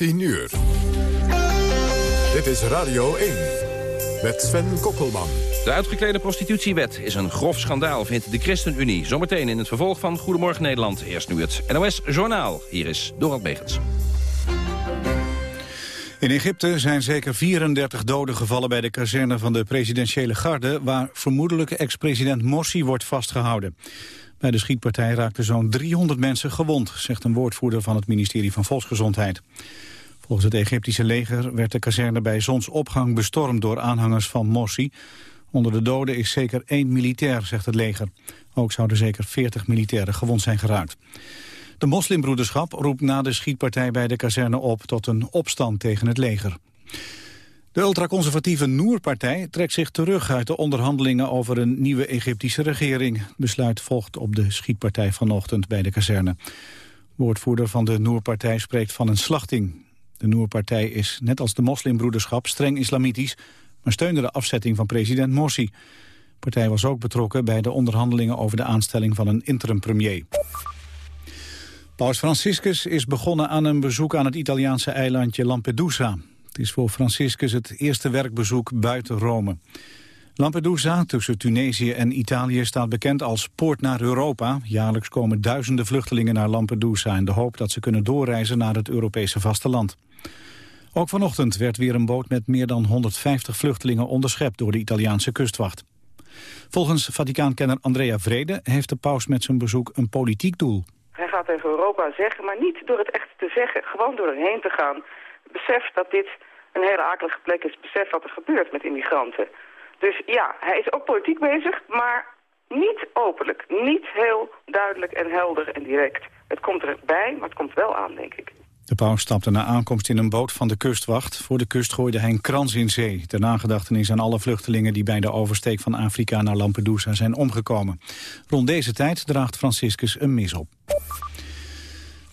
10 uur. Dit is Radio 1 met Sven Kokkelman. De uitgeklede prostitutiewet is een grof schandaal, vindt de ChristenUnie. Zometeen in het vervolg van Goedemorgen Nederland. Eerst nu het NOS Journaal. Hier is Dorald Megens. In Egypte zijn zeker 34 doden gevallen bij de kazerne van de presidentiële garde... waar vermoedelijk ex-president Morsi wordt vastgehouden. Bij de schietpartij raakten zo'n 300 mensen gewond... zegt een woordvoerder van het ministerie van Volksgezondheid. Volgens het Egyptische leger werd de kazerne bij zonsopgang bestormd... door aanhangers van Morsi. Onder de doden is zeker één militair, zegt het leger. Ook zouden zeker 40 militairen gewond zijn geraakt. De moslimbroederschap roept na de schietpartij bij de kazerne op... tot een opstand tegen het leger. De ultraconservatieve Noer-partij trekt zich terug uit de onderhandelingen over een nieuwe Egyptische regering. besluit volgt op de schietpartij vanochtend bij de kazerne. Woordvoerder van de Noer-partij spreekt van een slachting. De Noer-partij is, net als de moslimbroederschap, streng islamitisch... maar steunde de afzetting van president Morsi. De partij was ook betrokken bij de onderhandelingen over de aanstelling van een interim-premier. Paus Franciscus is begonnen aan een bezoek aan het Italiaanse eilandje Lampedusa. Is voor Franciscus het eerste werkbezoek buiten Rome. Lampedusa, tussen Tunesië en Italië, staat bekend als poort naar Europa. Jaarlijks komen duizenden vluchtelingen naar Lampedusa... in de hoop dat ze kunnen doorreizen naar het Europese vasteland. Ook vanochtend werd weer een boot met meer dan 150 vluchtelingen onderschept... door de Italiaanse kustwacht. Volgens Vaticaankenner Andrea Vrede heeft de paus met zijn bezoek een politiek doel. Hij gaat tegen Europa zeggen, maar niet door het echt te zeggen. Gewoon door erheen te gaan beseft dat dit een hele akelige plek is. Besef wat er gebeurt met immigranten. Dus ja, hij is ook politiek bezig, maar niet openlijk. Niet heel duidelijk en helder en direct. Het komt erbij, maar het komt wel aan, denk ik. De paus stapte na aankomst in een boot van de kustwacht. Voor de kust gooide hij een krans in zee. Ter nagedachtenis aan alle vluchtelingen die bij de oversteek van Afrika naar Lampedusa zijn omgekomen. Rond deze tijd draagt Franciscus een mis op.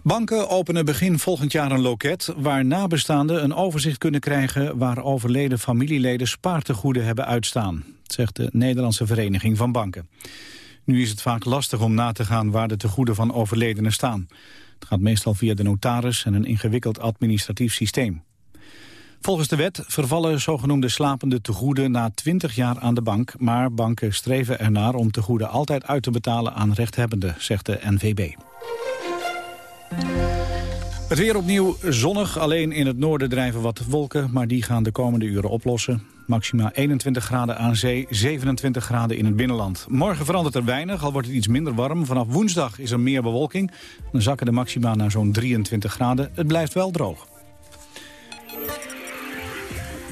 Banken openen begin volgend jaar een loket waar nabestaanden een overzicht kunnen krijgen waar overleden familieleden spaartegoeden hebben uitstaan, zegt de Nederlandse Vereniging van Banken. Nu is het vaak lastig om na te gaan waar de tegoeden van overledenen staan. Het gaat meestal via de notaris en een ingewikkeld administratief systeem. Volgens de wet vervallen zogenoemde slapende tegoeden na 20 jaar aan de bank, maar banken streven ernaar om tegoeden altijd uit te betalen aan rechthebbenden, zegt de NVB. Het weer opnieuw zonnig, alleen in het noorden drijven wat wolken... maar die gaan de komende uren oplossen. Maxima 21 graden aan zee, 27 graden in het binnenland. Morgen verandert er weinig, al wordt het iets minder warm. Vanaf woensdag is er meer bewolking. Dan zakken de maxima naar zo'n 23 graden. Het blijft wel droog.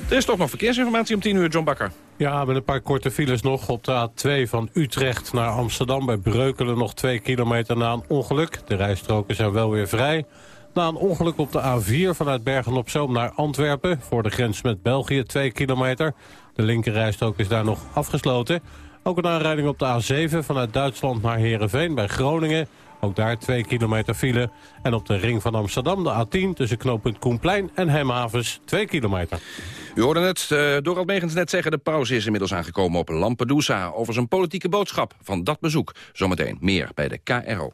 Er is toch nog verkeersinformatie om 10 uur, John Bakker. Ja, met een paar korte files nog op de A2 van Utrecht naar Amsterdam. Bij Breukelen nog 2 kilometer na een ongeluk. De rijstroken zijn wel weer vrij. Na een ongeluk op de A4 vanuit Bergen-op-Zoom naar Antwerpen... voor de grens met België 2 kilometer. De linkerrijstrook is daar nog afgesloten. Ook een aanrijding op de A7 vanuit Duitsland naar Heerenveen bij Groningen. Ook daar 2 kilometer file. En op de ring van Amsterdam de A10 tussen knooppunt Koenplein en Hemhavens 2 kilometer. U hoorde het uh, Dorald Megens net zeggen. De pauze is inmiddels aangekomen op Lampedusa... over zijn politieke boodschap van dat bezoek. Zometeen meer bij de KRO.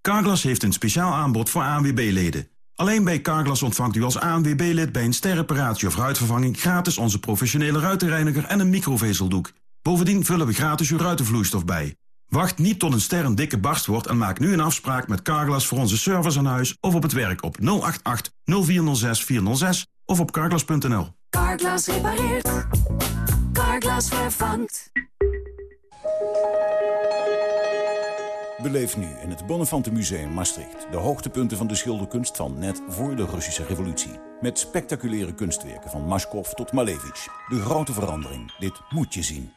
Carglass heeft een speciaal aanbod voor ANWB-leden. Alleen bij Carglass ontvangt u als ANWB-lid bij een sterreparatie of ruitvervanging... gratis onze professionele ruitenreiniger en een microvezeldoek. Bovendien vullen we gratis uw ruitenvloeistof bij. Wacht niet tot een ster een dikke barst wordt en maak nu een afspraak met Carglass voor onze service aan huis of op het werk op 088 0406 406 of op carglass.nl. Carglass repareert. Carglass vervangt. Beleef nu in het Bonnefante Museum Maastricht de hoogtepunten van de schilderkunst van net voor de Russische revolutie. Met spectaculaire kunstwerken van Mashkov tot Malevich. De grote verandering. Dit moet je zien.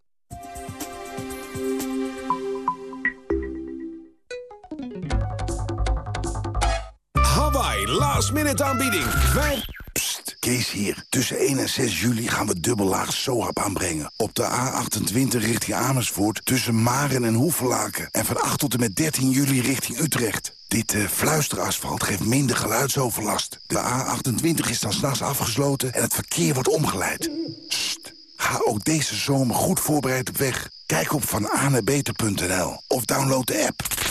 Last minute aanbieding. Wij... Pst, Kees hier. Tussen 1 en 6 juli gaan we dubbellaag SOAP aanbrengen. Op de A28 richting Amersfoort tussen Maren en Hoevelaken. En van 8 tot en met 13 juli richting Utrecht. Dit uh, fluisterasfalt geeft minder geluidsoverlast. De A28 is dan s'nachts afgesloten en het verkeer wordt omgeleid. Ga ook deze zomer goed voorbereid op weg. Kijk op vananebeter.nl of download de app.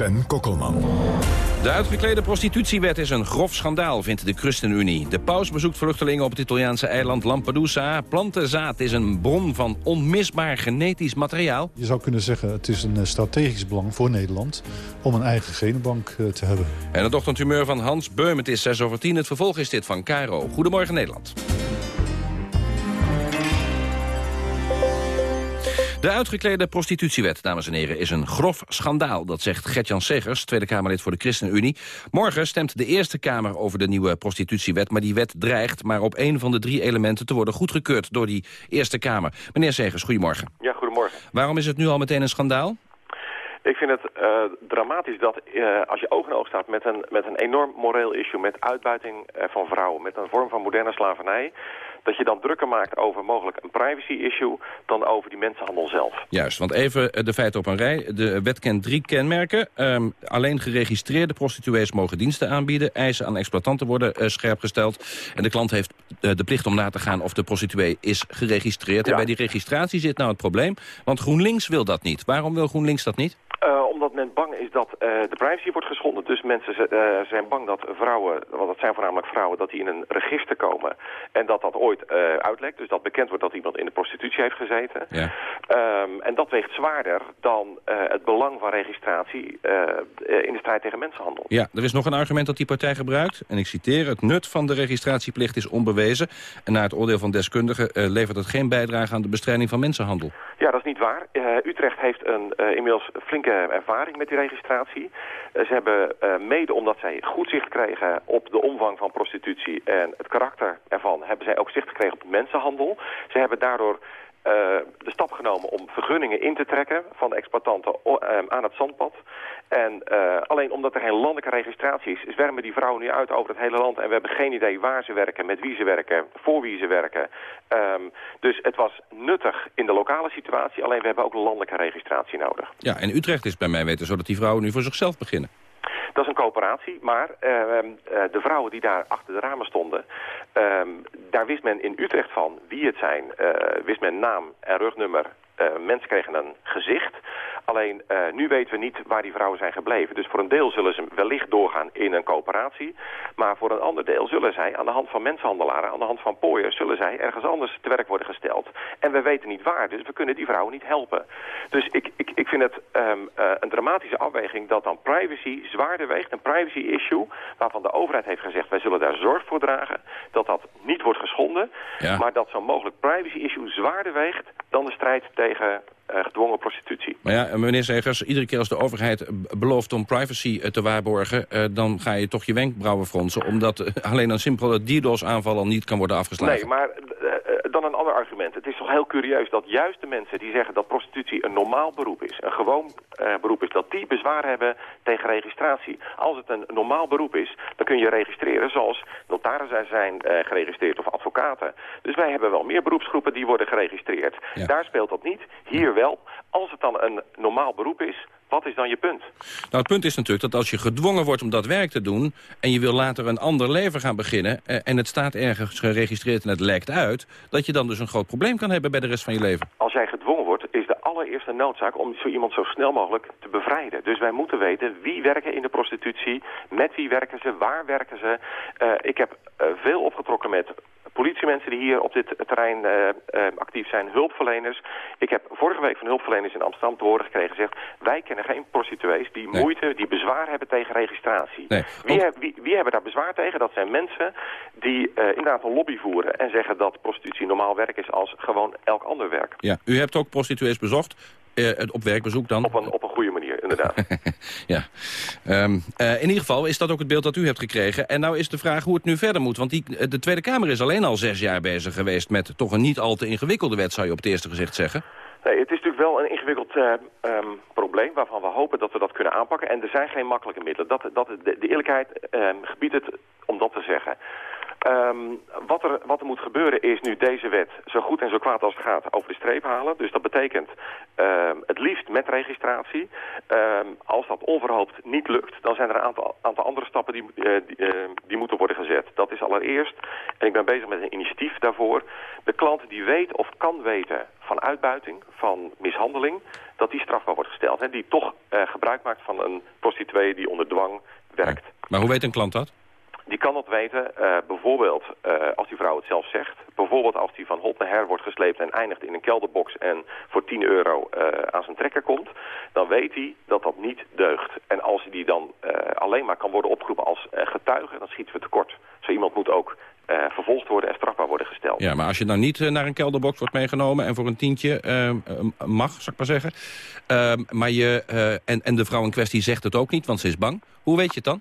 Sven Kokkelman. De uitgeklede prostitutiewet is een grof schandaal, vindt de ChristenUnie. De paus bezoekt vluchtelingen op het Italiaanse eiland Lampedusa. Plantenzaad is een bron van onmisbaar genetisch materiaal. Je zou kunnen zeggen, het is een eh, strategisch belang voor Nederland... om een eigen genenbank eh, te hebben. En het ochtendhumeur van Hans Beum, het is 6 over 10. Het vervolg is dit van Caro. Goedemorgen Nederland. De uitgeklede prostitutiewet, dames en heren, is een grof schandaal. Dat zegt Gertjan Segers, Tweede Kamerlid voor de ChristenUnie. Morgen stemt de Eerste Kamer over de nieuwe prostitutiewet... maar die wet dreigt maar op één van de drie elementen te worden goedgekeurd... door die Eerste Kamer. Meneer Segers, goedemorgen. Ja, goedemorgen. Waarom is het nu al meteen een schandaal? Ik vind het uh, dramatisch dat uh, als je oog in oog staat met een, met een enorm moreel issue... met uitbuiting uh, van vrouwen, met een vorm van moderne slavernij dat je dan drukker maakt over mogelijk een privacy-issue... dan over die mensenhandel zelf. Juist, want even de feiten op een rij. De wet kent drie kenmerken. Um, alleen geregistreerde prostituees mogen diensten aanbieden. Eisen aan exploitanten worden uh, scherp gesteld. En de klant heeft uh, de plicht om na te gaan of de prostituee is geregistreerd. Ja. En bij die registratie zit nou het probleem. Want GroenLinks wil dat niet. Waarom wil GroenLinks dat niet? Uh, omdat men bang is dat uh, de privacy wordt geschonden. Dus mensen uh, zijn bang dat vrouwen, want dat zijn voornamelijk vrouwen, dat die in een register komen. En dat dat ooit uitlekt. Dus dat bekend wordt dat iemand in de prostitutie heeft gezeten. Ja. Um, en dat weegt zwaarder dan het belang van registratie in de strijd tegen mensenhandel. Ja, er is nog een argument dat die partij gebruikt. En ik citeer, het nut van de registratieplicht is onbewezen. En naar het oordeel van deskundigen levert het geen bijdrage aan de bestrijding van mensenhandel. Ja, dat is niet waar. Utrecht heeft een inmiddels flinke ervaring met die registratie. Uh, ze hebben uh, mede omdat zij goed zicht kregen op de omvang van prostitutie en het karakter ervan, hebben zij ook zicht gekregen op mensenhandel. Ze hebben daardoor uh, de stap genomen om vergunningen in te trekken van de exploitanten aan het zandpad. En uh, alleen omdat er geen landelijke registratie is, zwermen die vrouwen nu uit over het hele land. En we hebben geen idee waar ze werken, met wie ze werken, voor wie ze werken. Um, dus het was nuttig in de lokale situatie, alleen we hebben ook landelijke registratie nodig. Ja, en Utrecht is bij mij weten zo dat die vrouwen nu voor zichzelf beginnen. Dat is een coöperatie, maar uh, uh, de vrouwen die daar achter de ramen stonden... Uh, daar wist men in Utrecht van wie het zijn. wist men naam en rugnummer. Mensen kregen een gezicht. Alleen uh, nu weten we niet waar die vrouwen zijn gebleven. Dus voor een deel zullen ze wellicht doorgaan in een coöperatie. Maar voor een ander deel zullen zij aan de hand van mensenhandelaren, aan de hand van pooiers, zullen zij ergens anders te werk worden gesteld. En we weten niet waar, dus we kunnen die vrouwen niet helpen. Dus ik, ik, ik vind het um, uh, een dramatische afweging dat dan privacy zwaarder weegt. Een privacy issue waarvan de overheid heeft gezegd wij zullen daar zorg voor dragen. Dat dat niet wordt geschonden. Ja. Maar dat zo'n mogelijk privacy issue zwaarder weegt dan de strijd tegen uh, gedwongen prostitutie. Maar ja, meneer Segers, iedere keer als de overheid belooft om privacy te waarborgen... Dan ga je toch je wenkbrauwen fronsen... omdat alleen een simpele DDoS-aanval al niet kan worden afgeslagen. Nee, maar dan een ander argument. Het is toch heel curieus dat juist de mensen die zeggen dat prostitutie een normaal beroep is... een gewoon beroep is, dat die bezwaar hebben tegen registratie. Als het een normaal beroep is, dan kun je registreren zoals notarissen zijn geregistreerd of advocaten. Dus wij hebben wel meer beroepsgroepen die worden geregistreerd. Ja. Daar speelt dat niet. Hier wel. Als het dan een normaal beroep is, wat is dan je punt? Nou, het punt is natuurlijk dat als je gedwongen wordt om dat werk te doen... en je wil later een ander leven gaan beginnen... Eh, en het staat ergens geregistreerd en het lekt uit... dat je dan dus een groot probleem kan hebben bij de rest van je leven. Als jij gedwongen wordt, is de allereerste noodzaak om zo iemand zo snel mogelijk te bevrijden. Dus wij moeten weten wie werken in de prostitutie, met wie werken ze, waar werken ze. Uh, ik heb uh, veel opgetrokken met politiemensen die hier op dit terrein uh, uh, actief zijn, hulpverleners. Ik heb vorige week van hulpverleners in Amsterdam te horen gekregen gezegd... wij kennen geen prostituees die Nee. moeite, die bezwaar hebben tegen registratie. Nee. Wie, heb- wie, wie hebben daar bezwaar tegen? Dat zijn mensen die uh, inderdaad een lobby voeren en zeggen dat prostitutie normaal werk is als gewoon elk ander werk. Ja, u hebt ook prostituees bezocht. Eh, op werkbezoek dan? Op een, op een goede manier, inderdaad. ja. Ehm, eh, in ieder geval is dat ook het beeld dat u hebt gekregen. En nou is de vraag hoe het nu verder moet. Want die, de Tweede Kamer is alleen al zes jaar bezig geweest... met toch een niet al te ingewikkelde wet, zou je op het eerste gezicht zeggen. Nee, het is natuurlijk wel een ingewikkeld uh, um, probleem waarvan we hopen dat we dat kunnen aanpakken. En er zijn geen makkelijke middelen. Dat, dat, de, de eerlijkheid um, gebiedt het om dat te zeggen. Um, wat, er, wat er moet gebeuren is nu deze wet zo goed en zo kwaad als het gaat over de streep halen. Dus dat betekent um, het liefst met registratie. Um, als dat onverhoopt niet lukt, dan zijn er een aantal, andere stappen die, uh, die, moeten worden gezet. Dat is allereerst, en ik ben bezig met een initiatief daarvoor, de klant die weet of kan weten van uitbuiting, van mishandeling, dat die strafbaar wordt gesteld. Hè, die toch uh, gebruik maakt van een prostituee die onder dwang werkt. Maar hoe weet een klant dat? Die kan dat weten, uh, bijvoorbeeld uh, als die vrouw het zelf zegt. Bijvoorbeeld als die van hot naar her wordt gesleept en eindigt in een kelderbox en voor 10 euro uh, aan zijn trekker komt. Dan weet hij dat dat niet deugt. En als die dan alleen maar kan worden opgeroepen als getuige, dan schieten we tekort. Zo iemand moet ook vervolgd worden en strafbaar worden gesteld. Ja, maar als je nou niet naar een kelderbox wordt meegenomen... en voor een tientje uh, mag, zou ik maar zeggen... maar je, en, en de vrouw in kwestie zegt het ook niet, want ze is bang. Hoe weet je het dan?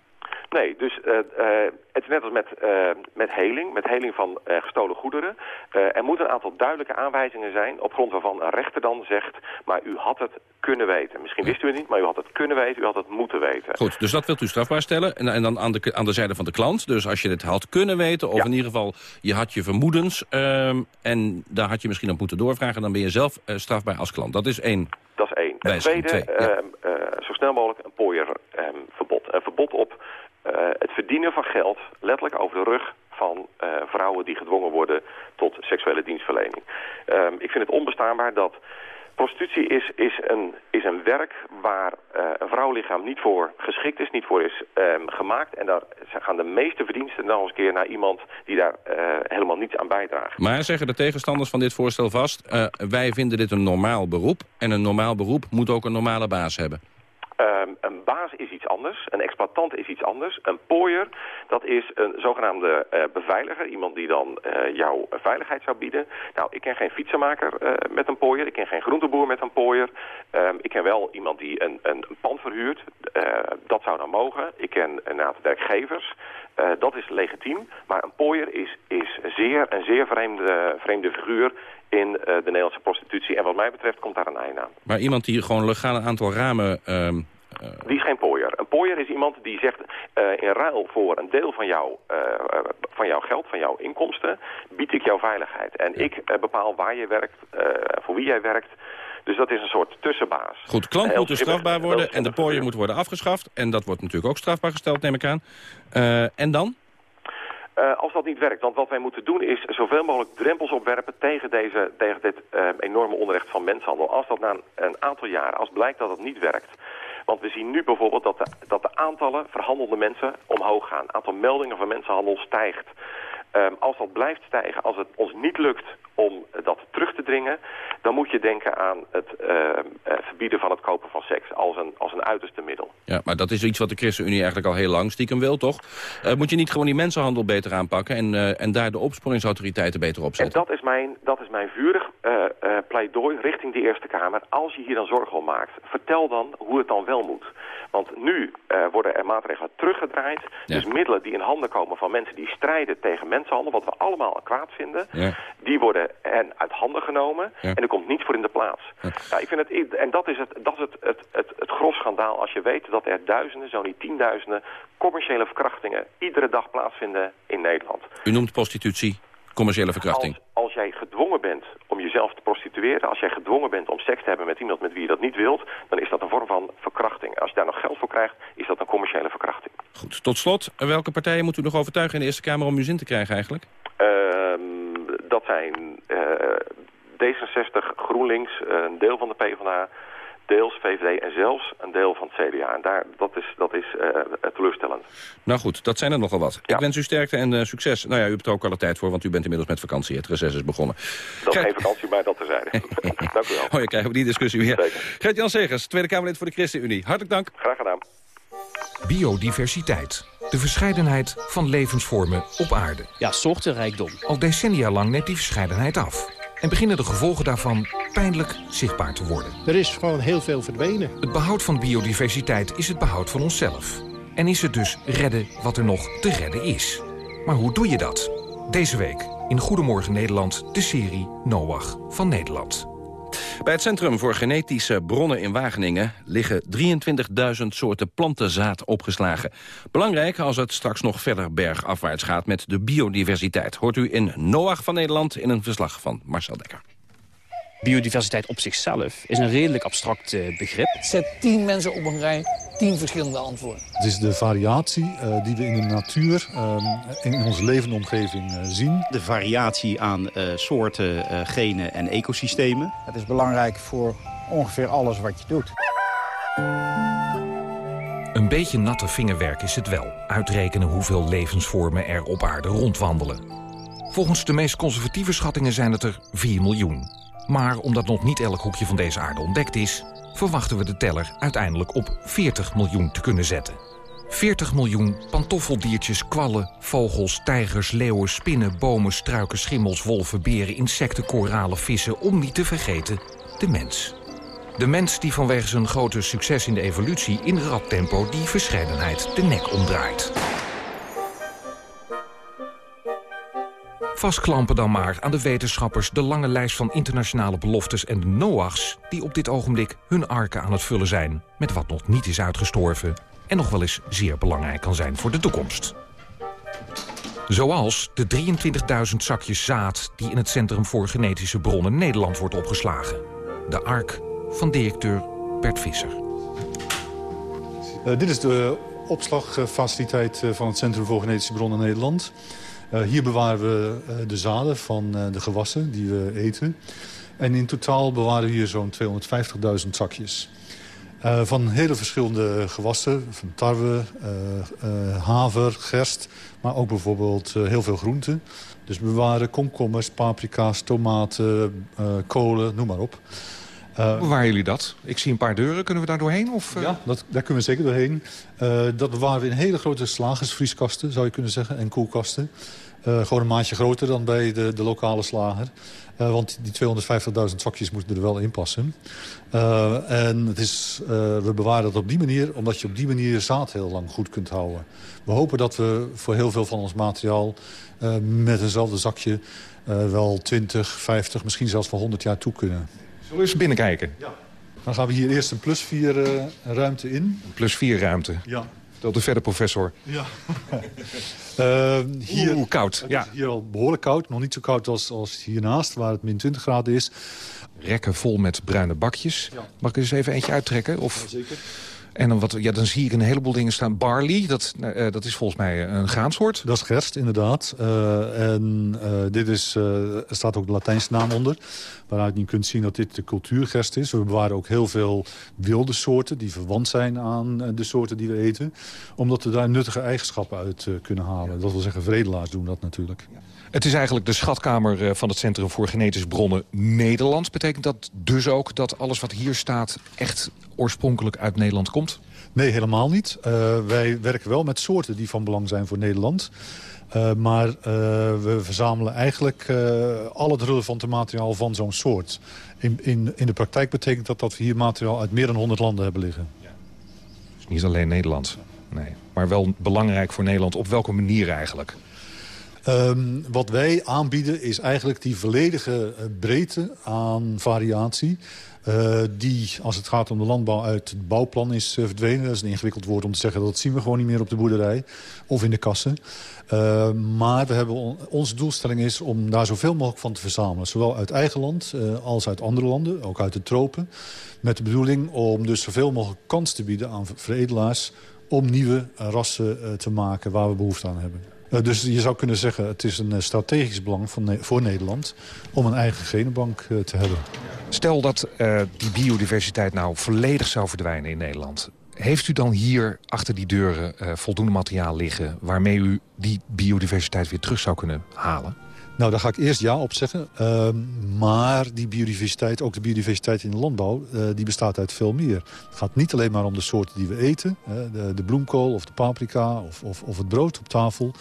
Nee, dus uh, uh, het is net als met, uh, met heling, met heling van gestolen goederen. er moeten een aantal duidelijke aanwijzingen zijn op grond waarvan een rechter dan zegt... maar u had het kunnen weten. Misschien wist u het niet, maar u had het kunnen weten, u had het moeten weten. Goed, dus dat wilt u strafbaar stellen. En, en dan aan de, aan de zijde van de klant. Dus als je het had kunnen weten, of ja. in ieder geval je had je vermoedens... en daar had je misschien op moeten doorvragen... dan ben je zelf strafbaar als klant. Dat is één. Dat is één. En tweede, twee, ja. zo snel mogelijk een pooierverbod. Een verbod op het verdienen van geld, letterlijk over de rug van uh, vrouwen die gedwongen worden tot seksuele dienstverlening. Um, ik vind het onbestaanbaar dat prostitutie is, is, een, is een werk waar uh, een vrouwenlichaam niet voor geschikt is, niet voor is um, gemaakt. En daar gaan de meeste verdiensten dan eens een keer naar iemand die daar helemaal niets aan bijdraagt. Maar zeggen de tegenstanders van dit voorstel vast, wij vinden dit een normaal beroep. En een normaal beroep moet ook een normale baas hebben. Um, een baas is iets anders, een exploitant is iets anders. Een pooier, dat is een zogenaamde uh, beveiliger. Iemand die dan uh, jouw veiligheid zou bieden. Nou, ik ken geen fietsenmaker uh, met een pooier. Ik ken geen groenteboer met een pooier. Um, ik ken wel iemand die een, een, een pand verhuurt. dat zou dan mogen. Ik ken een aantal werkgevers. dat is legitiem. Maar een pooier is, is zeer, een zeer vreemde, vreemde figuur in uh, de Nederlandse prostitutie. En wat mij betreft komt daar een einde aan. Maar iemand die gewoon legaal een aantal ramen... Uh, uh... Die is geen pooier. Een pooier is iemand die zegt... in ruil voor een deel van, jou, van jouw geld, van jouw inkomsten... bied ik jouw veiligheid. En ja. ik bepaal waar je werkt, voor wie jij werkt... Dus dat is een soort tussenbaas. Goed, klant moet dus strafbaar worden en de pooier moet worden afgeschaft. En dat wordt natuurlijk ook strafbaar gesteld, neem ik aan. en dan? Uh, als dat niet werkt. Want wat wij moeten doen is zoveel mogelijk drempels opwerpen tegen, deze, tegen dit uh, enorme onrecht van mensenhandel. Als dat na een, een, aantal jaren, als blijkt dat het niet werkt. Want we zien nu bijvoorbeeld dat de, dat de aantallen verhandelde mensen omhoog gaan. Het aantal meldingen van mensenhandel stijgt. Um, als dat blijft stijgen, als het ons niet lukt om dat terug te dringen... dan moet je denken aan het uh, uh, verbieden van het kopen van seks als een, als een uiterste middel. Ja, maar dat is iets wat de ChristenUnie eigenlijk al heel lang stiekem wil, toch? Uh, moet je niet gewoon die mensenhandel beter aanpakken... en, en daar de opsporingsautoriteiten beter op zetten? En dat is mijn, dat is mijn vurig pleidooi richting de Eerste Kamer. Als je hier dan zorgen om maakt, vertel dan hoe het dan wel moet. Want nu worden er maatregelen teruggedraaid. Ja. Dus middelen die in handen komen van mensen die strijden tegen mensenhandel... wat we allemaal kwaad vinden, ja. die worden en uit handen genomen. Ja. En er komt niets voor in de plaats. Ja. Nou, ik vind het, en dat is, het, dat is het, het, het, het als je weet dat er duizenden, zo niet tienduizenden... commerciële verkrachtingen iedere dag plaatsvinden in Nederland. U noemt prostitutie commerciële verkrachting. Als, als jij gedwongen bent om jezelf te prostitueren... als jij gedwongen bent om seks te hebben met iemand met wie je dat niet wilt... dan is dat een vorm van verkrachting. Als je daar nog geld voor krijgt, is dat een commerciële verkrachting. Goed, tot slot, welke partijen moet u nog overtuigen in de Eerste Kamer om uw zin te krijgen eigenlijk? Uh, dat zijn uh, D66, GroenLinks, een deel van de PvdA, deels VVD en zelfs een deel van het CDA. En daar, dat is, dat is uh, teleurstellend. Nou goed, dat zijn er nogal wat. Ja. Ik wens u sterkte en uh, succes. Nou ja, u hebt er ook alle tijd voor, want u bent inmiddels met vakantie. Het reces is begonnen. Dat is geen vakantie, maar dat terzijde. dank u wel. Oh, je krijgt ook die discussie weer. Gert-Jan Segers, Tweede Kamerlid voor de ChristenUnie. Hartelijk dank. Graag gedaan. Biodiversiteit. De verscheidenheid van levensvormen op aarde. Ja, soortenrijkdom. Al decennia lang neemt die verscheidenheid af. En beginnen de gevolgen daarvan pijnlijk zichtbaar te worden. Er is gewoon heel veel verdwenen. Het behoud van biodiversiteit is het behoud van onszelf. En is het dus redden wat er nog te redden is. Maar hoe doe je dat? Deze week in Goedemorgen Nederland de serie Noach van Nederland. Bij het Centrum voor Genetische Bronnen in Wageningen... liggen 23.000 soorten plantenzaad opgeslagen. Belangrijk als het straks nog verder bergafwaarts gaat met de biodiversiteit. Hoort u in Noach van Nederland in een verslag van Marcel Dekker. Biodiversiteit op zichzelf is een redelijk abstract eh, begrip. Zet tien mensen op een rij, tien verschillende antwoorden. Het is de variatie uh, die we in de natuur, uh, in onze levende omgeving uh, zien. De variatie aan soorten, genen en ecosystemen. Het is belangrijk voor ongeveer alles wat je doet. Een beetje natte vingerwerk is het wel. Uitrekenen hoeveel levensvormen er op aarde rondwandelen. Volgens de meest conservatieve schattingen zijn het er 4 miljoen. Maar omdat nog niet elk hoekje van deze aarde ontdekt is... verwachten we de teller uiteindelijk op 40 miljoen te kunnen zetten. 40 miljoen pantoffeldiertjes, kwallen, vogels, tijgers, leeuwen, spinnen... bomen, struiken, schimmels, wolven, beren, insecten, koralen, vissen... om niet te vergeten de mens. De mens die vanwege zijn grote succes in de evolutie... in rap tempo die verscheidenheid de nek omdraait. Vastklampen dan maar aan de wetenschappers de lange lijst van internationale beloftes en de NOACs... die op dit ogenblik hun arken aan het vullen zijn met wat nog niet is uitgestorven... en nog wel eens zeer belangrijk kan zijn voor de toekomst. Zoals de 23.000 zakjes zaad die in het Centrum voor Genetische Bronnen Nederland wordt opgeslagen. De ark van directeur Bert Visser. Uh, dit is de opslagfaciliteit van het Centrum voor Genetische Bronnen Nederland... Uh, hier bewaren we uh, de zaden van uh, de gewassen die we eten. En in totaal bewaren we hier zo'n 250.000 zakjes. van hele verschillende gewassen, van tarwe, haver, gerst... maar ook bijvoorbeeld heel veel groenten. Dus we bewaren komkommers, paprika's, tomaten, kolen, noem maar op. Hoe bewaren jullie dat? Ik zie een paar deuren. Kunnen we daar doorheen? Of, uh... Ja, dat, daar kunnen we zeker doorheen. Uh, dat bewaren we in hele grote slagersvrieskasten, zou je kunnen zeggen, en koelkasten. Uh, gewoon een maandje groter dan bij de, de lokale slager. want die 250.000 zakjes moeten er wel in passen. en het is, we bewaren dat op die manier, omdat je op die manier zaad heel lang goed kunt houden. We hopen dat we voor heel veel van ons materiaal met eenzelfde zakje wel 20, 50, misschien zelfs wel 100 jaar toe kunnen. Zullen we eens binnenkijken? Ja. Dan gaan we hier eerst een plus 4 uh, ruimte in. Een plus 4 ruimte? Ja. Vertel de verder, professor. Ja. uh, hier, Oeh, koud. Ja. hier al behoorlijk koud. Nog niet zo koud als, als hiernaast, waar het min 20 graden is. Rekken vol met bruine bakjes. Ja. Mag ik er eens even eentje uittrekken? Of... Ja, zeker. En dan, wat, ja, dan zie ik een heleboel dingen staan. Barley, dat, uh, dat is volgens mij een graansoort. Dat is gerst, inderdaad. Uh, en uh, dit is, er staat ook de Latijnse naam onder. Waaruit je kunt zien dat dit de cultuurgerst is. We bewaren ook heel veel wilde soorten die verwant zijn aan de soorten die we eten. Omdat we daar nuttige eigenschappen uit kunnen halen. Dat wil zeggen, vredelaars doen dat natuurlijk. Ja. Het is eigenlijk de schatkamer van het Centrum voor Genetische Bronnen Nederland. Betekent dat dus ook dat alles wat hier staat echt oorspronkelijk uit Nederland komt? Nee, helemaal niet. Uh, wij werken wel met soorten die van belang zijn voor Nederland. Uh, maar uh, we verzamelen eigenlijk al het relevante materiaal van zo'n soort. In, in, in de praktijk betekent dat dat we hier materiaal uit meer dan 100 landen hebben liggen. Ja. Dus niet alleen Nederland, nee. Maar wel belangrijk voor Nederland. Op welke manier eigenlijk? Um, wat wij aanbieden is eigenlijk die volledige breedte aan variatie. Uh, die, als het gaat om de landbouw, uit het bouwplan is uh, verdwenen. Dat is een ingewikkeld woord om te zeggen. Dat zien we gewoon niet meer op de boerderij of in de kassen. Uh, maar we hebben on onze doelstelling is om daar zoveel mogelijk van te verzamelen. Zowel uit eigen land als uit andere landen, ook uit de tropen. Met de bedoeling om dus zoveel mogelijk kans te bieden aan veredelaars... om nieuwe rassen te maken waar we behoefte aan hebben. Uh, dus je zou kunnen zeggen, het is een strategisch belang van voor Nederland... om een eigen genenbank uh, te hebben. Stel dat die biodiversiteit nou volledig zou verdwijnen in Nederland. Heeft u dan hier achter die deuren voldoende materiaal liggen... waarmee u die biodiversiteit weer terug zou kunnen halen? Nou, daar ga ik eerst ja op zeggen. Uh, maar die biodiversiteit, ook de biodiversiteit in de landbouw... Uh, die bestaat uit veel meer. Het gaat niet alleen maar om de soorten die we eten. De, de, bloemkool of de paprika of, of, of, het brood op tafel.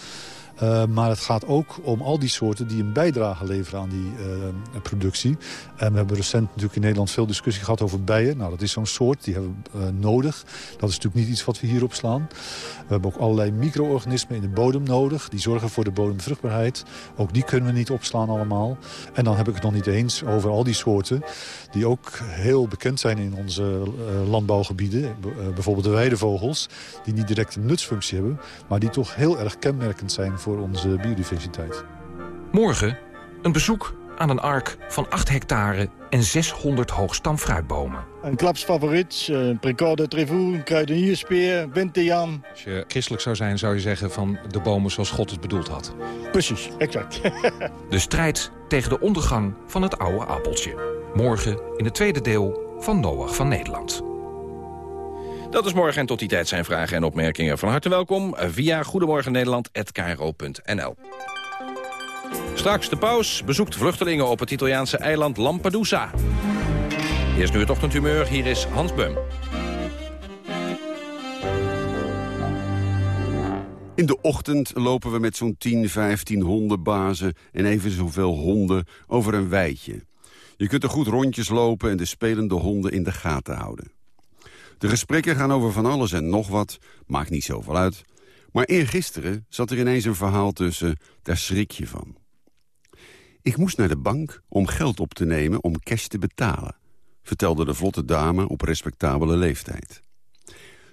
Uh, maar het gaat ook om al die soorten die een bijdrage leveren aan die uh, productie. En we hebben recent natuurlijk in Nederland veel discussie gehad over bijen. Nou, dat is zo'n soort, die hebben we uh, nodig. Dat is natuurlijk niet iets wat we hier opslaan. We hebben ook allerlei micro-organismen in de bodem nodig. Die zorgen voor de bodemvruchtbaarheid. Ook die kunnen we niet opslaan allemaal. En dan heb ik het nog niet eens over al die soorten... die ook heel bekend zijn in onze landbouwgebieden. bijvoorbeeld de weidevogels, die niet direct een nutsfunctie hebben... maar die toch heel erg kenmerkend zijn voor onze biodiversiteit. Morgen een bezoek aan een ark van 8 hectare en 600 hoogstamfruitbomen. Een klapsfavoriet, een Précourt de Trévoux, een kruidenierspeer, winterjaan. Als je christelijk zou zijn, zou je zeggen van de bomen zoals God het bedoeld had. Precies, exact. de strijd tegen de ondergang van het oude appeltje. Morgen in het tweede deel van Noach van Nederland. Dat is morgen en tot die tijd zijn vragen en opmerkingen. Van harte welkom via goedemorgennederland.nl. Straks de paus bezoekt vluchtelingen op het Italiaanse eiland Lampedusa. Eerst nu het ochtendhumeur, hier is Hans Bum. In de ochtend lopen we met zo'n 10, 15 hondenbazen en even zoveel honden over een weidje. Je kunt er goed rondjes lopen en de spelende honden in de gaten houden. De gesprekken gaan over van alles en nog wat, maakt niet zoveel uit. Maar eergisteren zat er ineens een verhaal tussen, daar schrik je van. Ik moest naar de bank om geld op te nemen om cash te betalen... vertelde de vlotte dame op respectabele leeftijd.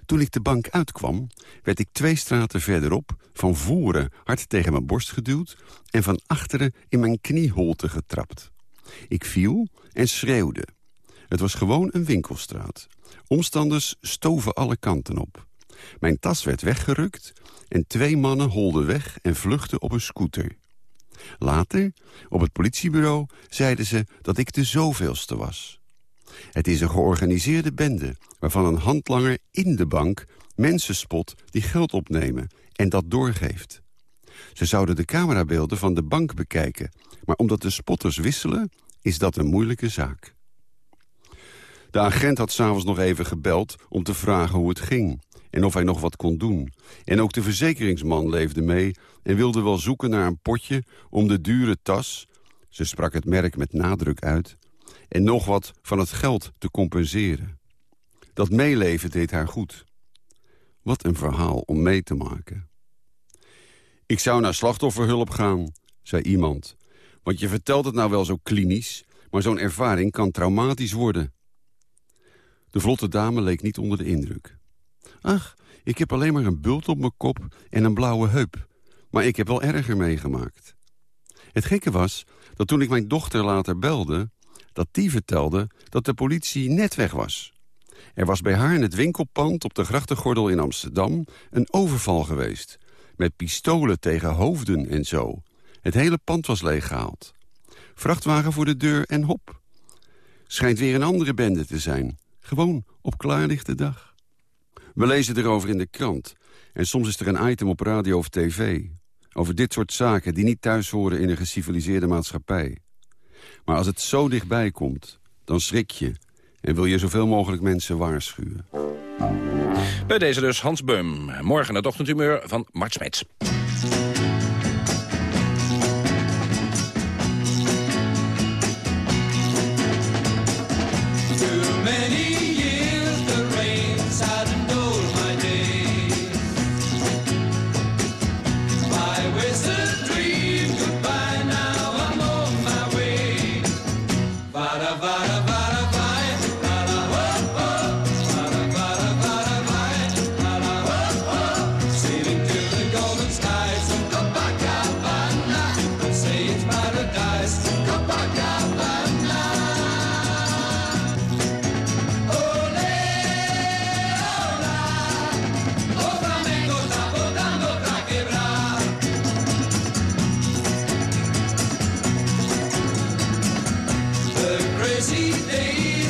Toen ik de bank uitkwam, werd ik twee straten verderop... van voren hard tegen mijn borst geduwd... en van achteren in mijn knieholte getrapt. Ik viel en schreeuwde. Het was gewoon een winkelstraat. Omstanders stoven alle kanten op. Mijn tas werd weggerukt en twee mannen holden weg en vluchtten op een scooter. Later, op het politiebureau, zeiden ze dat ik de zoveelste was. Het is een georganiseerde bende waarvan een handlanger in de bank mensen spot die geld opnemen en dat doorgeeft. Ze zouden de camerabeelden van de bank bekijken, maar omdat de spotters wisselen, is dat een moeilijke zaak. De agent had s'avonds nog even gebeld om te vragen hoe het ging en of hij nog wat kon doen. En ook de verzekeringsman leefde mee en wilde wel zoeken naar een potje om de dure tas... ze sprak het merk met nadruk uit... en nog wat van het geld te compenseren. Dat meeleven deed haar goed. Wat een verhaal om mee te maken. Ik zou naar slachtofferhulp gaan, zei iemand. Want je vertelt het nou wel zo klinisch... maar zo'n ervaring kan traumatisch worden. De vlotte dame leek niet onder de indruk. Ach, ik heb alleen maar een bult op mijn kop en een blauwe heup. Maar ik heb wel erger meegemaakt. Het gekke was dat toen ik mijn dochter later belde... dat die vertelde dat de politie net weg was. Er was bij haar in het winkelpand op de grachtengordel in Amsterdam... een overval geweest. Met pistolen tegen hoofden en zo. Het hele pand was leeggehaald. Vrachtwagen voor de deur en hop. Schijnt weer een andere bende te zijn. Gewoon op klaarlichte dag. We lezen erover in de krant. En soms is er een item op radio of tv. Over dit soort zaken die niet thuis horen in een geciviliseerde maatschappij. Maar als het zo dichtbij komt, dan schrik je. En wil je zoveel mogelijk mensen waarschuwen. Bij deze dus Hans Beum. Morgen het ochtendhumeur van Mart Smeets.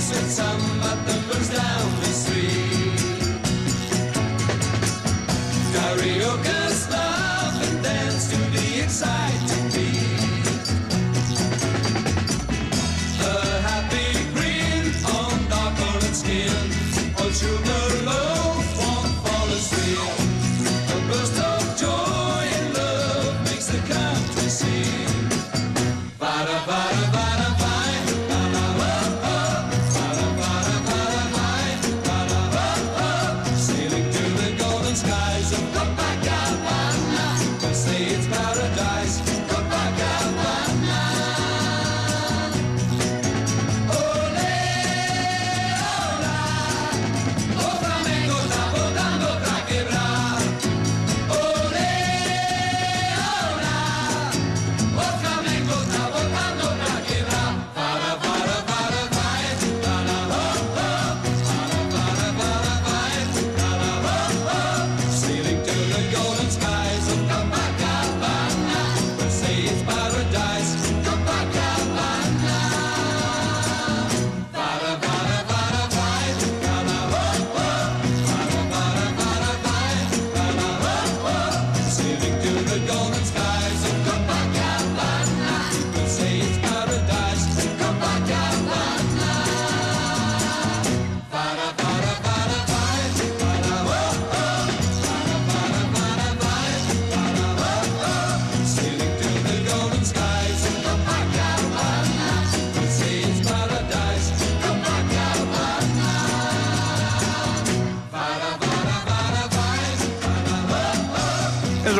With Some, but the moon's down.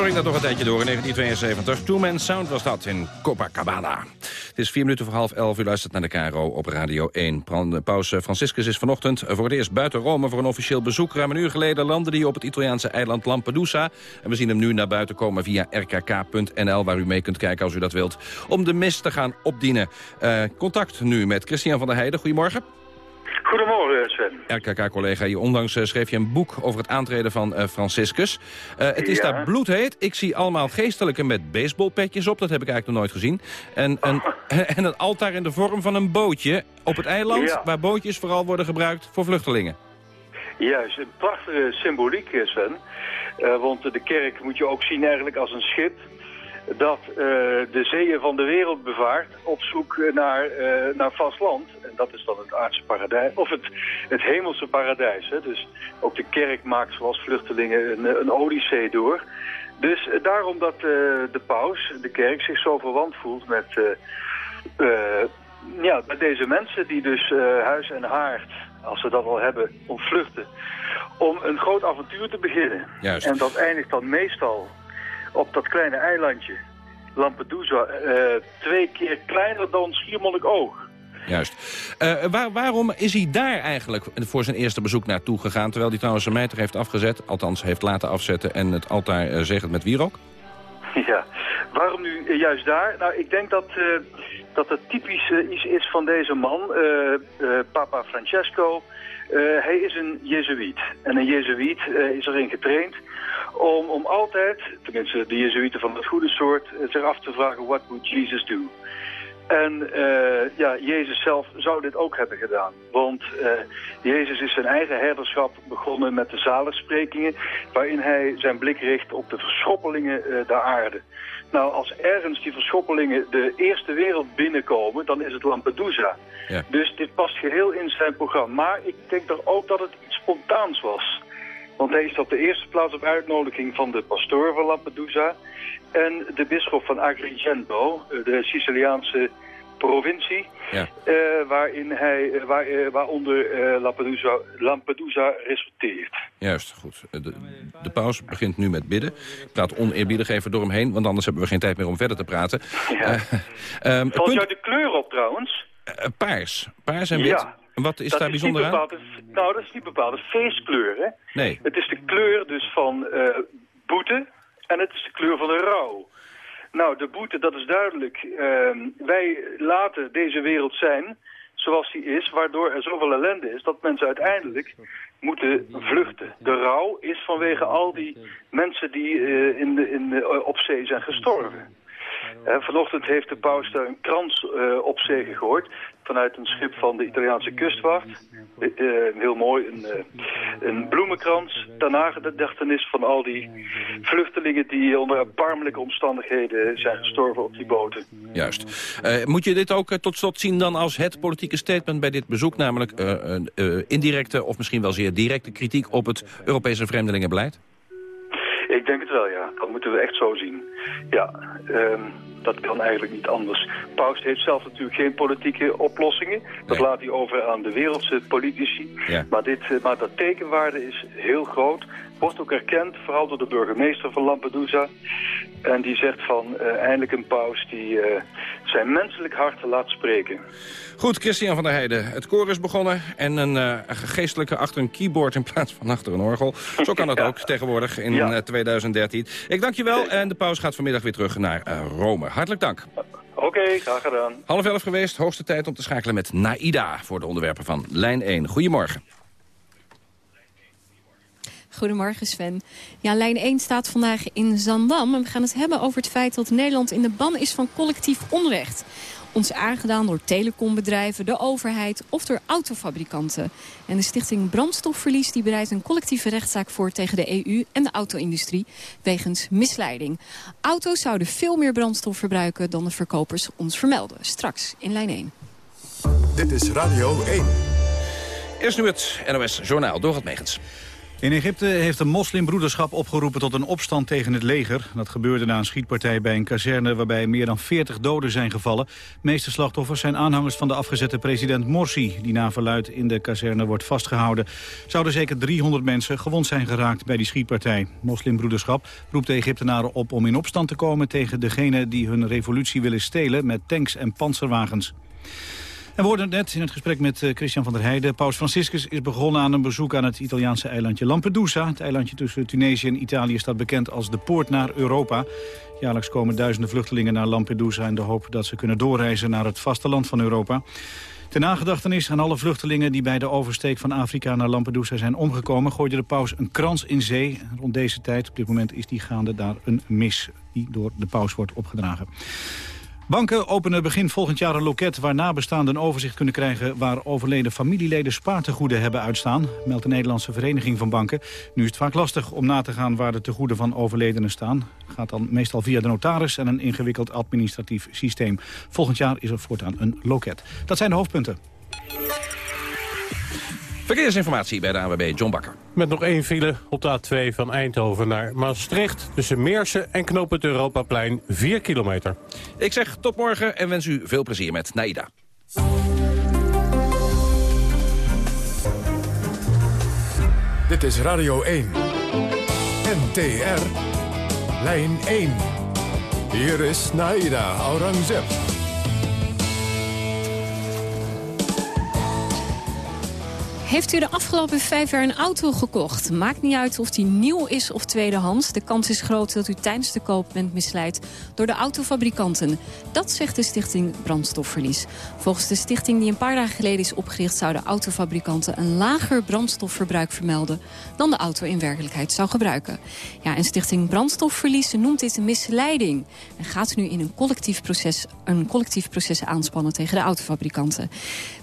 Ging dat nog een tijdje door in 1972. Two Man Sound was dat in Copacabana. Het is vier minuten voor half elf. U luistert naar de KRO op Radio 1. Paus Franciscus is vanochtend voor het eerst buiten Rome... voor een officieel bezoek. Ruim een uur geleden landde hij op het Italiaanse eiland Lampedusa. En we zien hem nu naar buiten komen via rkk.nl... waar u mee kunt kijken als u dat wilt. Om de mis te gaan opdienen. Uh, contact nu met Christian van der Heijden. Goedemorgen. Goedemorgen, Sven. RKK-collega, je onlangs uh, schreef je een boek over het aantreden van uh, Franciscus. Uh, het is daar bloedheet. Ik zie allemaal geestelijke met baseballpetjes op. Dat heb ik eigenlijk nog nooit gezien. En een, en een altaar in de vorm van een bootje op het eiland... Ja. waar bootjes vooral worden gebruikt voor vluchtelingen. Juist, een prachtige symboliek, Sven. want de kerk moet je ook zien eigenlijk als een schip dat uh, de zeeën van de wereld bevaart op zoek naar, uh, naar vastland. En dat is dan het aardse paradijs, of het, het hemelse paradijs. Hè. Dus ook de kerk maakt zoals vluchtelingen een, een odyssee door. Dus uh, daarom dat de paus, de kerk, zich zo verwant voelt met, ja, met deze mensen die dus huis en haard, als ze dat al hebben, ontvluchten. Om een groot avontuur te beginnen. Juist. En dat eindigt dan meestal op dat kleine eilandje, Lampedusa, uh, twee keer kleiner dan Schiermonnikoog. Juist. Uh, waar, waarom is hij daar eigenlijk voor zijn eerste bezoek naartoe gegaan... terwijl hij trouwens zijn mijter heeft afgezet, althans heeft laten afzetten... en het altaar uh, zegent met wierook? Ja, waarom nu juist daar? Nou, ik denk dat, dat het typisch iets is van deze man, Papa Francesco... hij is een jezuïet. En een jezuïet is erin getraind om, om altijd, tenminste de Jezuïeten van het goede soort, zich af te vragen, what would Jesus do? En uh, ja, Jezus zelf zou dit ook hebben gedaan. Want uh, Jezus is zijn eigen herderschap begonnen met de zaligsprekingen... waarin hij zijn blik richt op de verschoppelingen uh, der aarde. Nou, als ergens die verschoppelingen de eerste wereld binnenkomen, dan is het Lampedusa. Ja. Dus dit past geheel in zijn programma. Maar ik denk toch ook dat het iets spontaans was. Want hij is op de eerste plaats op uitnodiging van de pastoor van Lampedusa... en de bisschop van Agrigento, de Siciliaanse provincie... Ja. Uh, waarin hij, uh, waar, uh, waaronder Lampedusa, Lampedusa resulteert. Juist, goed. De, de paus begint nu met bidden. Ik praat oneerbiedig even door hem heen, want anders hebben we geen tijd meer om verder te praten. Ja. um, Valt punt... jou de kleur op trouwens? paars. Paars en wit. Ja. En wat is dat daar is bijzonder aan? Nou, dat is niet bepaald een feestkleur, hè? Nee. Het is de kleur dus van uh, boete en het is de kleur van de rouw. Nou, de boete, dat is duidelijk. Uh, wij laten deze wereld zijn zoals die is, waardoor er zoveel ellende is dat mensen uiteindelijk moeten vluchten. De rouw is vanwege al die mensen die uh, in de, in de, op zee zijn gestorven. Uh, vanochtend heeft de paus daar een krans uh, op zee gegooid vanuit een schip van de Italiaanse kustwacht. Uh, heel mooi, een, een bloemenkrans. Daarna gedachtenis van al die vluchtelingen die onder erbarmelijke omstandigheden zijn gestorven op die boten. Juist. Uh, moet je dit ook uh, tot slot zien dan als het politieke statement bij dit bezoek? Namelijk indirecte of misschien wel zeer directe kritiek op het Europese vreemdelingenbeleid? Ik denk het wel, ja. Dat moeten we echt zo zien. Ja, um, dat kan eigenlijk niet anders. Paus heeft zelf natuurlijk geen politieke oplossingen. Dat Nee. laat hij over aan de wereldse politici. Ja. Maar, dit, eh, maar dat tekenwaarde is heel groot. Wordt ook erkend, vooral door de burgemeester van Lampedusa. En die zegt van eh, eindelijk een paus die eh, zijn menselijk hart laat spreken. Goed, Christian van der Heijden. Het koor is begonnen en een uh, geestelijke achter een keyboard in plaats van achter een orgel. Zo kan dat ook tegenwoordig in Ja. uh, 2013. Ik dank je wel en de paus gaat vanmiddag weer terug naar uh, Rome. Hartelijk dank. Oké, graag gedaan. Half elf geweest, hoogste tijd om te schakelen met Naida... voor de onderwerpen van Lijn 1. Goedemorgen. Goedemorgen Sven. Ja, lijn 1 staat vandaag in Zandam. En we gaan het hebben over het feit dat Nederland in de ban is van collectief onrecht. Ons aangedaan door telecombedrijven, de overheid of door autofabrikanten. En de stichting Brandstofverlies die bereidt een collectieve rechtszaak voor tegen de EU en de auto-industrie wegens misleiding. Auto's zouden veel meer brandstof verbruiken dan de verkopers ons vermelden. Straks in lijn 1. Dit is Radio 1. Eerst nu het NOS Journaal, Dorot Megens. In Egypte heeft de moslimbroederschap opgeroepen tot een opstand tegen het leger. Dat gebeurde na een schietpartij bij een kazerne waarbij meer dan 40 doden zijn gevallen. De meeste slachtoffers zijn aanhangers van de afgezette president Morsi... die na verluid in de kazerne wordt vastgehouden. Zouden zeker 300 mensen gewond zijn geraakt bij die schietpartij. Moslimbroederschap roept de Egyptenaren op om in opstand te komen... tegen degenen die hun revolutie willen stelen met tanks en panzerwagens. We hoorden net in het gesprek met eh, Christian van der Heijden... Paus Franciscus is begonnen aan een bezoek aan het Italiaanse eilandje Lampedusa. Het eilandje tussen Tunesië en Italië staat bekend als de poort naar Europa. Jaarlijks komen duizenden vluchtelingen naar Lampedusa... in de hoop dat ze kunnen doorreizen naar het vasteland van Europa. Ten nagedachtenis aan alle vluchtelingen die bij de oversteek van Afrika naar Lampedusa zijn omgekomen... gooide de paus een krans in zee. Rond deze tijd, op dit moment is die gaande daar een mis die door de paus wordt opgedragen. Banken openen begin volgend jaar een loket waar nabestaanden overzicht kunnen krijgen waar overleden familieleden spaartegoeden hebben uitstaan, meldt de Nederlandse Vereniging van Banken. Nu is het vaak lastig om na te gaan waar de tegoeden van overledenen staan. Gaat dan meestal via de notaris en een ingewikkeld administratief systeem. Volgend jaar is er voortaan een loket. Dat zijn de hoofdpunten. Verkeersinformatie bij de AWB John Bakker. Met nog één file op de A2 van Eindhoven naar Maastricht... tussen Meersen en Knoop het Europaplein 4 kilometer. Ik zeg tot morgen en wens u veel plezier met Naida. Dit is Radio 1. NTR. Lijn 1. Hier is Naida Aurangzeb. Heeft u de afgelopen vijf jaar een auto gekocht? Maakt niet uit of die nieuw is of tweedehands. De kans is groot dat u tijdens de koop bent misleid door de autofabrikanten. Dat zegt de stichting Brandstofverlies. Volgens de stichting die een paar dagen geleden is opgericht... zouden autofabrikanten een lager brandstofverbruik vermelden... dan de auto in werkelijkheid zou gebruiken. Ja, en stichting Brandstofverlies noemt dit een misleiding. En gaat nu in een collectief proces, een collectief proces aanspannen tegen de autofabrikanten.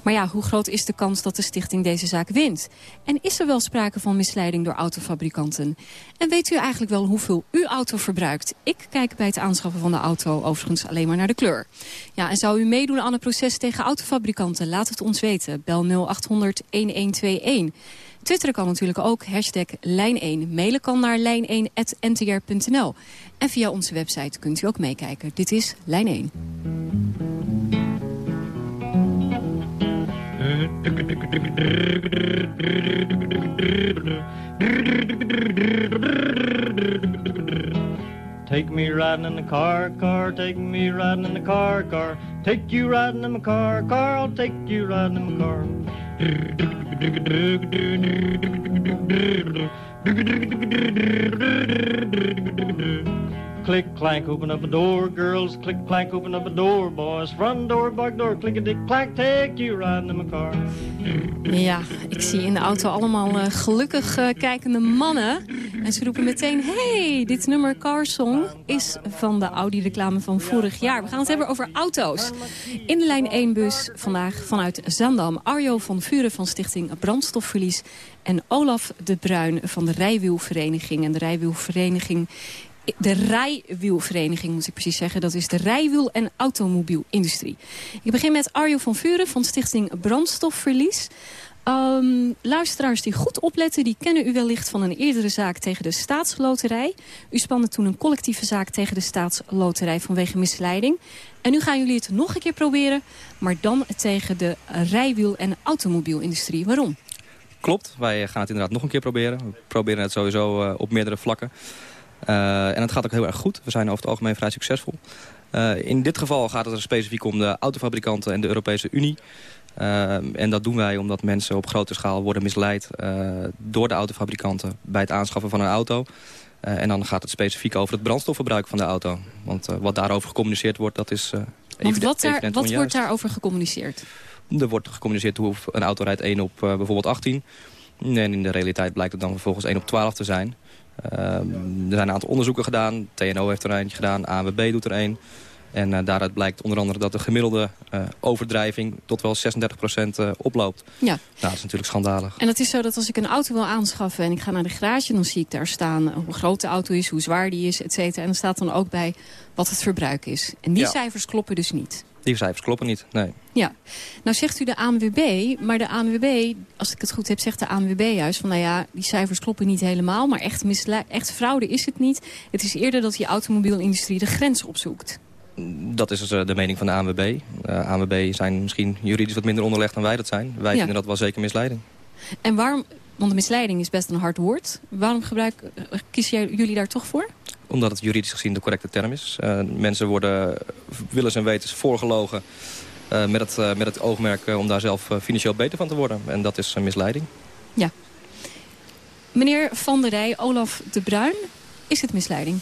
Maar ja, hoe groot is de kans dat de stichting deze wint? En is er wel sprake van misleiding door autofabrikanten? En weet u eigenlijk wel hoeveel uw auto verbruikt? Ik kijk bij het aanschaffen van de auto overigens alleen maar naar de kleur. Ja, en zou u meedoen aan een proces tegen autofabrikanten? Laat het ons weten. Bel 0800 1121. Twitteren kan natuurlijk ook, hashtag lijn1. Mailen kan naar lijn1.ntr.nl. En via onze website kunt u ook meekijken. Dit is Lijn 1. Take me riding in the car, car, take me riding in the car, car. Take you riding in my car, car, I'll take you riding in my car. Click, clank, open up a door, girls. Click, clank, open up a door, boys. Front door, back door, click a dick, clack, take you riding in my car. Ja, ik zie in de auto allemaal uh, gelukkig uh, kijkende mannen. En ze roepen meteen, hey, dit nummer Carsong is van de Audi-reclame van vorig jaar. We gaan het hebben over auto's. In de lijn 1-bus vandaag vanuit Zandam. Arjo van Vuren van Stichting Brandstofverlies. En Olaf de Bruin van de Rijwielvereniging. En de Rijwielvereniging de rijwielvereniging, moet ik precies zeggen. Dat is de rijwiel- en automobielindustrie. Ik begin met Arjo van Vuren van Stichting Brandstofverlies. Um, luisteraars die goed opletten, die kennen u wellicht van een eerdere zaak tegen de staatsloterij. U spande toen een collectieve zaak tegen de staatsloterij vanwege misleiding. En nu gaan jullie het nog een keer proberen, maar dan tegen de rijwiel- en automobielindustrie. Waarom? Klopt, wij gaan het inderdaad nog een keer proberen. We proberen het sowieso uh, op meerdere vlakken. Uh, en het gaat ook heel erg goed. We zijn over het algemeen vrij succesvol. Uh, in dit geval gaat het er specifiek om de autofabrikanten en de Europese Unie. Uh, en dat doen wij omdat mensen op grote schaal worden misleid door de autofabrikanten bij het aanschaffen van een auto. en dan gaat het specifiek over het brandstofverbruik van de auto. Want wat daarover gecommuniceerd wordt, dat is Want wat, daar, wat wordt daarover gecommuniceerd? Er wordt gecommuniceerd hoe een auto rijdt 1 op bijvoorbeeld 18. En in de realiteit blijkt het dan vervolgens 1 op 12 te zijn. Uh, er zijn een aantal onderzoeken gedaan. TNO heeft er eentje gedaan. ANWB doet er een. En uh, daaruit blijkt onder andere dat de gemiddelde uh, overdrijving tot wel 36% oploopt. Ja. Nou, dat is natuurlijk schandalig. En het is zo dat als ik een auto wil aanschaffen en ik ga naar de garage... dan zie ik daar staan hoe groot de auto is, hoe zwaar die is, et cetera. En er staat dan ook bij wat het verbruik is. En die Ja. cijfers kloppen dus niet. Die cijfers kloppen niet, nee. Ja, nou zegt u de ANWB, maar de ANWB, als ik het goed heb, zegt de ANWB juist van nou ja, die cijfers kloppen niet helemaal, maar echt, echt fraude is het niet. Het is eerder dat die automobielindustrie de grens opzoekt. Dat is dus, uh, de mening van de ANWB. Uh, ANWB zijn misschien juridisch wat minder onderlegd dan wij dat zijn. Wij Ja. vinden dat wel zeker misleiding. En waarom, want misleiding is best een hard woord, waarom gebruik, eh, kiezen jullie daar toch voor? Omdat het juridisch gezien de correcte term is. Uh, mensen worden willens en wetens voorgelogen uh, met, het, uh, met het oogmerk om daar zelf financieel beter van te worden. En dat is een misleiding. Ja. Meneer Van der Rij, Olaf de Bruin, is het misleiding?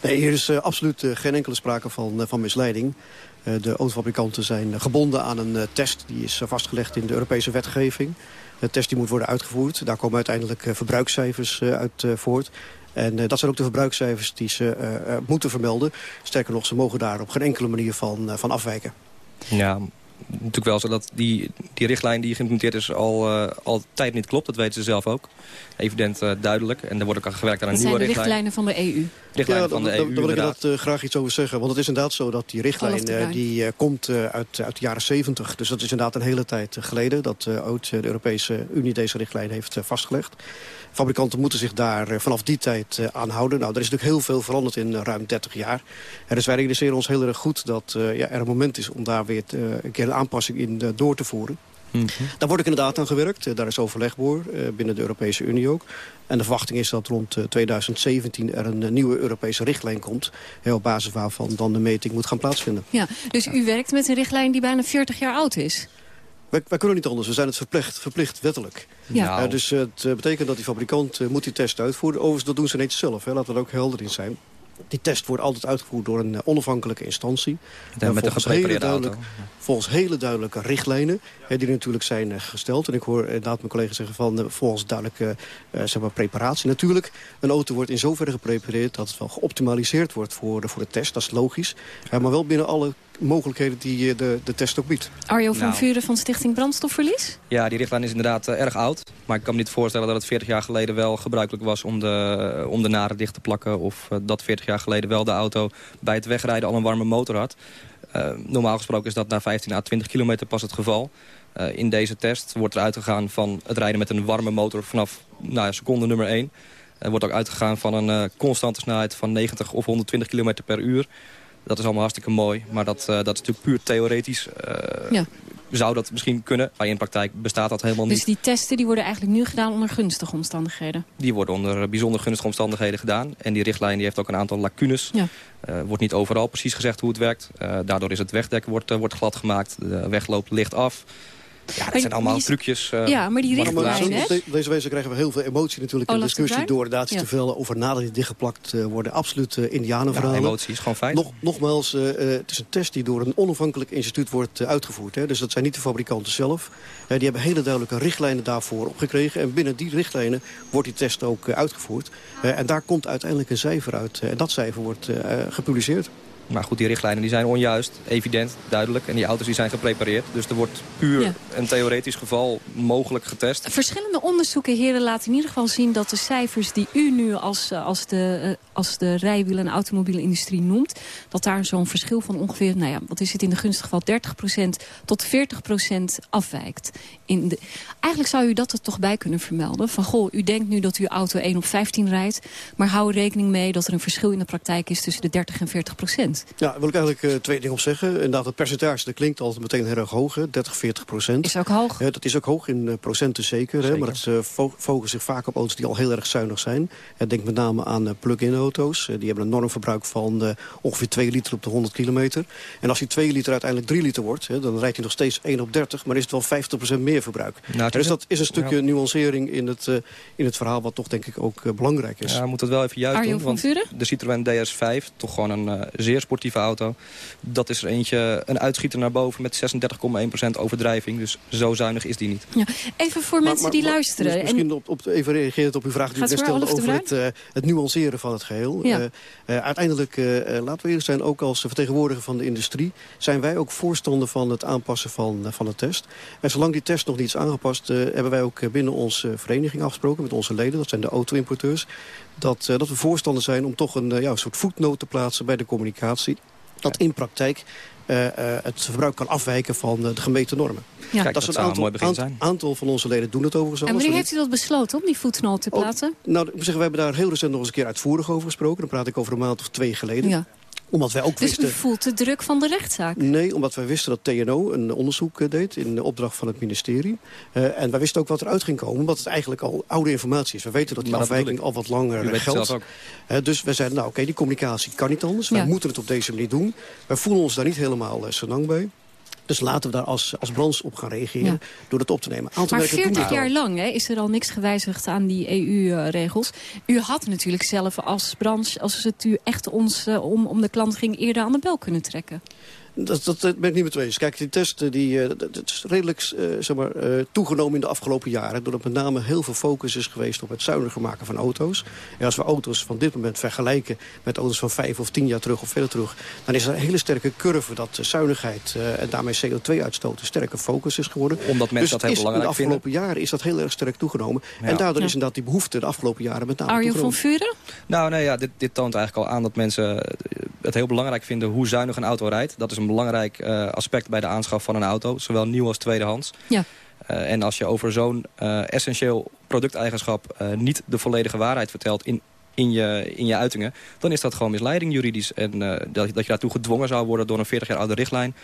Nee, hier is absoluut geen enkele sprake van, van misleiding. de autofabrikanten zijn gebonden aan een test. Die is vastgelegd in de Europese wetgeving. De test die moet worden uitgevoerd. Daar komen uiteindelijk verbruikscijfers uit voort. En uh, dat zijn ook de verbruikscijfers die ze uh, uh, moeten vermelden. Sterker nog, ze mogen daar op geen enkele manier van, van afwijken. Ja, natuurlijk wel zo dat die, die richtlijn die geïmplementeerd is al, al tijd niet klopt. Dat weten ze zelf ook. Evident duidelijk. En er wordt ook al gewerkt aan een dat nieuwe zijn de richtlijn. richtlijnen van de EU. Richtlijnen ja, van de daar, EU, daar wil ik inderdaad graag iets over zeggen. Want het is inderdaad zo dat die richtlijn die, komt uit, uit de jaren 70. Dus dat is inderdaad een hele tijd geleden. Dat ook de Europese Unie deze richtlijn heeft vastgelegd. Fabrikanten moeten zich daar vanaf die tijd aan houden. Nou, er is natuurlijk heel veel veranderd in ruim 30 jaar. En dus wij realiseren ons heel erg goed dat uh, ja, er een moment is om daar weer uh, een keer een aanpassing in uh, door te voeren. Mm -hmm. Daar wordt ik inderdaad aan gewerkt. Daar is overleg voor, binnen de Europese Unie ook. En de verwachting is dat rond 2017 er een nieuwe Europese richtlijn komt. Op basis waarvan dan de meting moet gaan plaatsvinden. Ja, dus u werkt met een richtlijn die bijna 40 jaar oud is? Wij, wij, kunnen niet anders. We zijn het verplicht, verplicht wettelijk. Ja. Uh, dus uh, het betekent dat die fabrikant moet die test uitvoeren. Overigens, dat doen ze niet zelf. Hè. Laten we er ook helder in zijn. Die test wordt altijd uitgevoerd door een onafhankelijke instantie. Ja, met een hele auto. Volgens hele duidelijke richtlijnen hè, die natuurlijk zijn gesteld. En ik hoor inderdaad mijn collega zeggen van volgens duidelijke zeg maar, preparatie. Natuurlijk, een auto wordt in zoverre geprepareerd dat het wel geoptimaliseerd wordt voor voor de test. Dat is logisch. maar wel binnen alle mogelijkheden die de, de test ook biedt. Arjo van nou. Vuren van Stichting Brandstofverlies? Ja, die richtlijn is inderdaad uh, erg oud. Maar ik kan me niet voorstellen dat het 40 jaar geleden wel gebruikelijk was... om de, om de naren dicht te plakken. Of uh, dat 40 jaar geleden wel de auto bij het wegrijden al een warme motor had. Uh, normaal gesproken is dat na 15 à 20 kilometer pas het geval. in deze test wordt er uitgegaan van het rijden met een warme motor vanaf nou, seconde nummer 1. Er wordt ook uitgegaan van een constante snelheid van 90 of 120 kilometer per uur. Dat is allemaal hartstikke mooi. Maar dat, uh, dat is natuurlijk puur theoretisch. Ja. Zou dat misschien kunnen, maar in praktijk bestaat dat helemaal dus niet. Dus die testen die worden eigenlijk nu gedaan onder gunstige omstandigheden? Die worden onder bijzonder gunstige omstandigheden gedaan. En die richtlijn die heeft ook een aantal lacunes. Ja. Uh, wordt niet overal precies gezegd hoe het werkt. daardoor is het wegdek wordt, wordt glad gemaakt. De wegloop ligt af. Ja, dat zijn allemaal die, trucjes. Uh, ja, maar die richtlijn, maar de, Deze wezen krijgen we heel veel emotie natuurlijk in de discussie... door inderdaad ja. te veel over naden die dichtgeplakt uh, worden. Absoluut uh, indianenverhalen. Ja, emotie is gewoon feit. Nog, nogmaals, het is een test die door een onafhankelijk instituut wordt uitgevoerd. Hè. Dus dat zijn niet de fabrikanten zelf. die hebben hele duidelijke richtlijnen daarvoor opgekregen. En binnen die richtlijnen wordt die test ook uitgevoerd. en daar komt uiteindelijk een cijfer uit. en dat cijfer wordt gepubliceerd. Maar goed, die richtlijnen die zijn onjuist, evident, duidelijk. En die auto's die zijn geprepareerd. Dus er wordt puur ja. een theoretisch geval mogelijk getest. Verschillende onderzoeken, heren, laten in ieder geval zien... dat de cijfers die u nu als, als, de, als de rijwiel- en automobielindustrie noemt... dat daar zo'n verschil van ongeveer, nou ja, wat is het in de gunstige geval... 30% tot 40% afwijkt. In de, eigenlijk zou u dat er toch bij kunnen vermelden. Van, goh, u denkt nu dat uw auto 1 op 15 rijdt... maar hou er rekening mee dat er een verschil in de praktijk is... tussen de 30 en 40%. Ja, daar wil ik eigenlijk uh, twee dingen op zeggen. Inderdaad, het percentage dat klinkt altijd meteen heel erg hoog. Hè? 30, 40 procent. Is ook hoog. Ja, dat is ook hoog in uh, procenten zeker. zeker. Hè? Maar het uh, fo focust zich vaak op auto's die al heel erg zuinig zijn. Uh, denk met name aan plug-in auto's. die hebben een normverbruik van ongeveer 2 liter op de 100 kilometer. En als die 2 liter uiteindelijk 3 liter wordt... Hè, dan rijdt hij nog steeds 1 op 30. Maar is het wel 50 procent meer verbruik. Nou, dus dat is een stukje ja. nuancering in het, in het verhaal... wat toch denk ik ook belangrijk is. Ja, moet het wel even juist doen. Want de Citroën DS5, toch gewoon een zeer sportieve auto. Dat is er eentje, een uitschieter naar boven met 36,1% overdrijving. Dus zo zuinig is die niet. Ja, even voor maar, mensen maar, die maar, luisteren. Dus misschien op, op, even reageert op uw vraag die u net stelde over het, uh, het nuanceren van het geheel. Ja. Uh, uh, uiteindelijk, laten we eerlijk zijn, ook als vertegenwoordiger van de industrie... zijn wij ook voorstander van het aanpassen van, van de test. En zolang die test nog niet is aangepast... hebben wij ook binnen onze vereniging afgesproken met onze leden. Dat zijn de auto-importeurs. Dat, dat we voorstander zijn om toch een ja, soort voetnoot te plaatsen bij de communicatie dat in praktijk uh, uh, het verbruik kan afwijken van uh, de gemeten normen. Ja. Kijk, dat, dat zou een aantal, een mooi aantal van onze leden doen het overigens al. En wanneer heeft u dat besloten om die voetnol te plaatsen? Oh, nou, ik moet zeggen, we hebben daar heel recent nog eens een keer uitvoerig over gesproken. Dan praat ik over een maand of twee geleden. Ja omdat wij ook dus wisten... u voelt de druk van de rechtszaak? Nee, omdat wij wisten dat TNO een onderzoek uh, deed in de opdracht van het ministerie. Uh, en wij wisten ook wat eruit ging komen, omdat het eigenlijk al oude informatie is. We weten dat die maar afwijking al wat langer geldt. Uh, dus we zeiden, nou oké, okay, die communicatie kan niet anders. Ja. Wij moeten het op deze manier doen. Wij voelen ons daar niet helemaal senang bij. Dus laten we daar als, als branche op gaan reageren ja. door het op te nemen. Aantal maar 40 jaar lang hè, is er al niks gewijzigd aan die EU-regels. U had natuurlijk zelf als branche, als het u echt ons, uh, om, om de klant ging, eerder aan de bel kunnen trekken. Dat, dat, dat ben ik niet met eens. Kijk, die testen die, uh, dat, is redelijk uh, zeg maar, uh, toegenomen in de afgelopen jaren. Doordat met name heel veel focus is geweest op het zuiniger maken van auto's. En als we auto's van dit moment vergelijken met auto's van vijf of tien jaar terug of verder terug... dan is er een hele sterke curve dat zuinigheid en daarmee CO2-uitstoot een sterke focus is geworden. Omdat mensen dus dat heel belangrijk in de afgelopen vinden. jaren is dat heel erg sterk toegenomen. Ja. En daardoor ja. is inderdaad die behoefte de afgelopen jaren met name Arjo van Vuren? Nou, nee, ja, dit, dit toont eigenlijk al aan dat mensen het heel belangrijk vinden hoe zuinig een auto rijdt. Dat is een belangrijk uh, aspect bij de aanschaf van een auto. Zowel nieuw als tweedehands. Ja. Uh, en als je over zo'n uh, essentieel producteigenschap niet de volledige waarheid vertelt in, in, je, in je uitingen... dan is dat gewoon misleiding juridisch. En dat, dat je daartoe gedwongen zou worden door een 40 jaar oude richtlijn...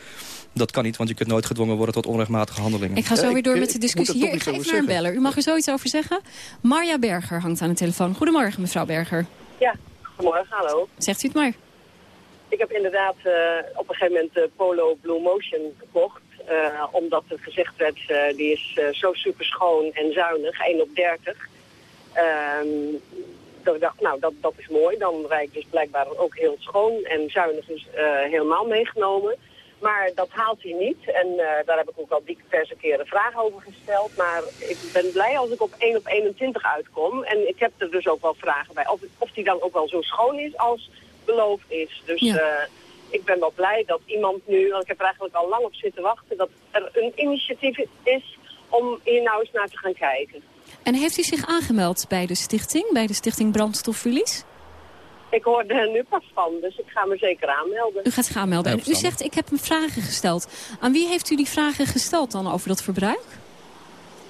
Dat kan niet, want je kunt nooit gedwongen worden tot onrechtmatige handelingen. Ik ga zo weer door met de discussie. Hier, ik ga even naar een beller. U mag er zoiets over zeggen. Marja Berger hangt aan de telefoon. Goedemorgen, mevrouw Berger. Ja, goedemorgen, hallo. Zegt u het maar. Ik heb inderdaad uh, op een gegeven moment uh, Polo Blue Motion gekocht. Uh, omdat er gezegd werd, die is zo super schoon en zuinig, 1 op 30. Um, dat ik dacht, nou dat, dat is mooi. Dan rijd ik dus blijkbaar ook heel schoon en zuinig is helemaal meegenomen. Maar dat haalt hij niet. En daar heb ik ook al diverse keren vragen over gesteld. Maar ik ben blij als ik op 1 op 21 uitkom. En ik heb er dus ook wel vragen bij. Of, of die dan ook wel zo schoon is als beloofd is. Dus ja. uh, ik ben wel blij dat iemand nu, want ik heb er eigenlijk al lang op zitten wachten... dat er een initiatief is om hier nou eens naar te gaan kijken. En heeft u zich aangemeld bij de stichting, bij de stichting Brandstofverlies? Ik hoorde er nu pas van, dus ik ga me zeker aanmelden. U gaat zich aanmelden. En u zegt, ik heb me vragen gesteld. Aan wie heeft u die vragen gesteld dan over dat verbruik?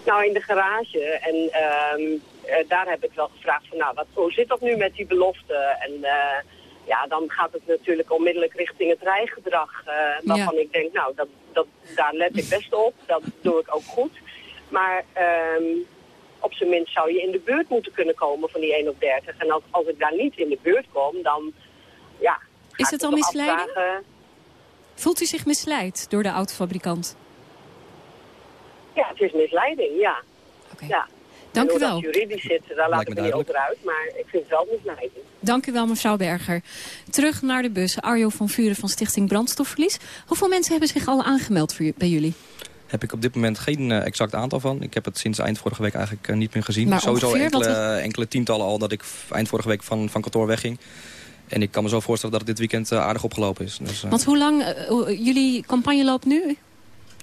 Nou, in de garage. En um, uh, daar heb ik wel gevraagd van, nou, wat, hoe zit dat nu met die belofte? En uh, ja, dan gaat het natuurlijk onmiddellijk richting het rijgedrag. Uh, waarvan ja. ik denk, nou, dat, dat, daar let ik best op. Dat doe ik ook goed. Maar... Um, op zijn minst zou je in de buurt moeten kunnen komen van die 1 op 30. En als, als ik daar niet in de buurt kom, dan ja... Is het al misleiding? Afvragen... Voelt u zich misleid door de autofabrikant? Ja, het is misleiding, ja. Oké. Ja. Dank u wel. Juridisch zit, daar laat ik me niet over uit, maar ik vind het wel misleiding. Dank u wel, mevrouw Berger. Terug naar de bus. Arjo van Vuren van Stichting Brandstofverlies. Hoeveel mensen hebben zich al aangemeld voor, bij jullie? heb ik op dit moment geen uh, exact aantal van. Ik heb het sinds eind vorige week eigenlijk uh, niet meer gezien. Maar Sowieso ongeveer, enkele, we... enkele tientallen al dat ik eind vorige week van, van kantoor wegging. En ik kan me zo voorstellen dat het dit weekend uh, aardig opgelopen is. Dus, Want hoe lang, jullie campagne loopt nu?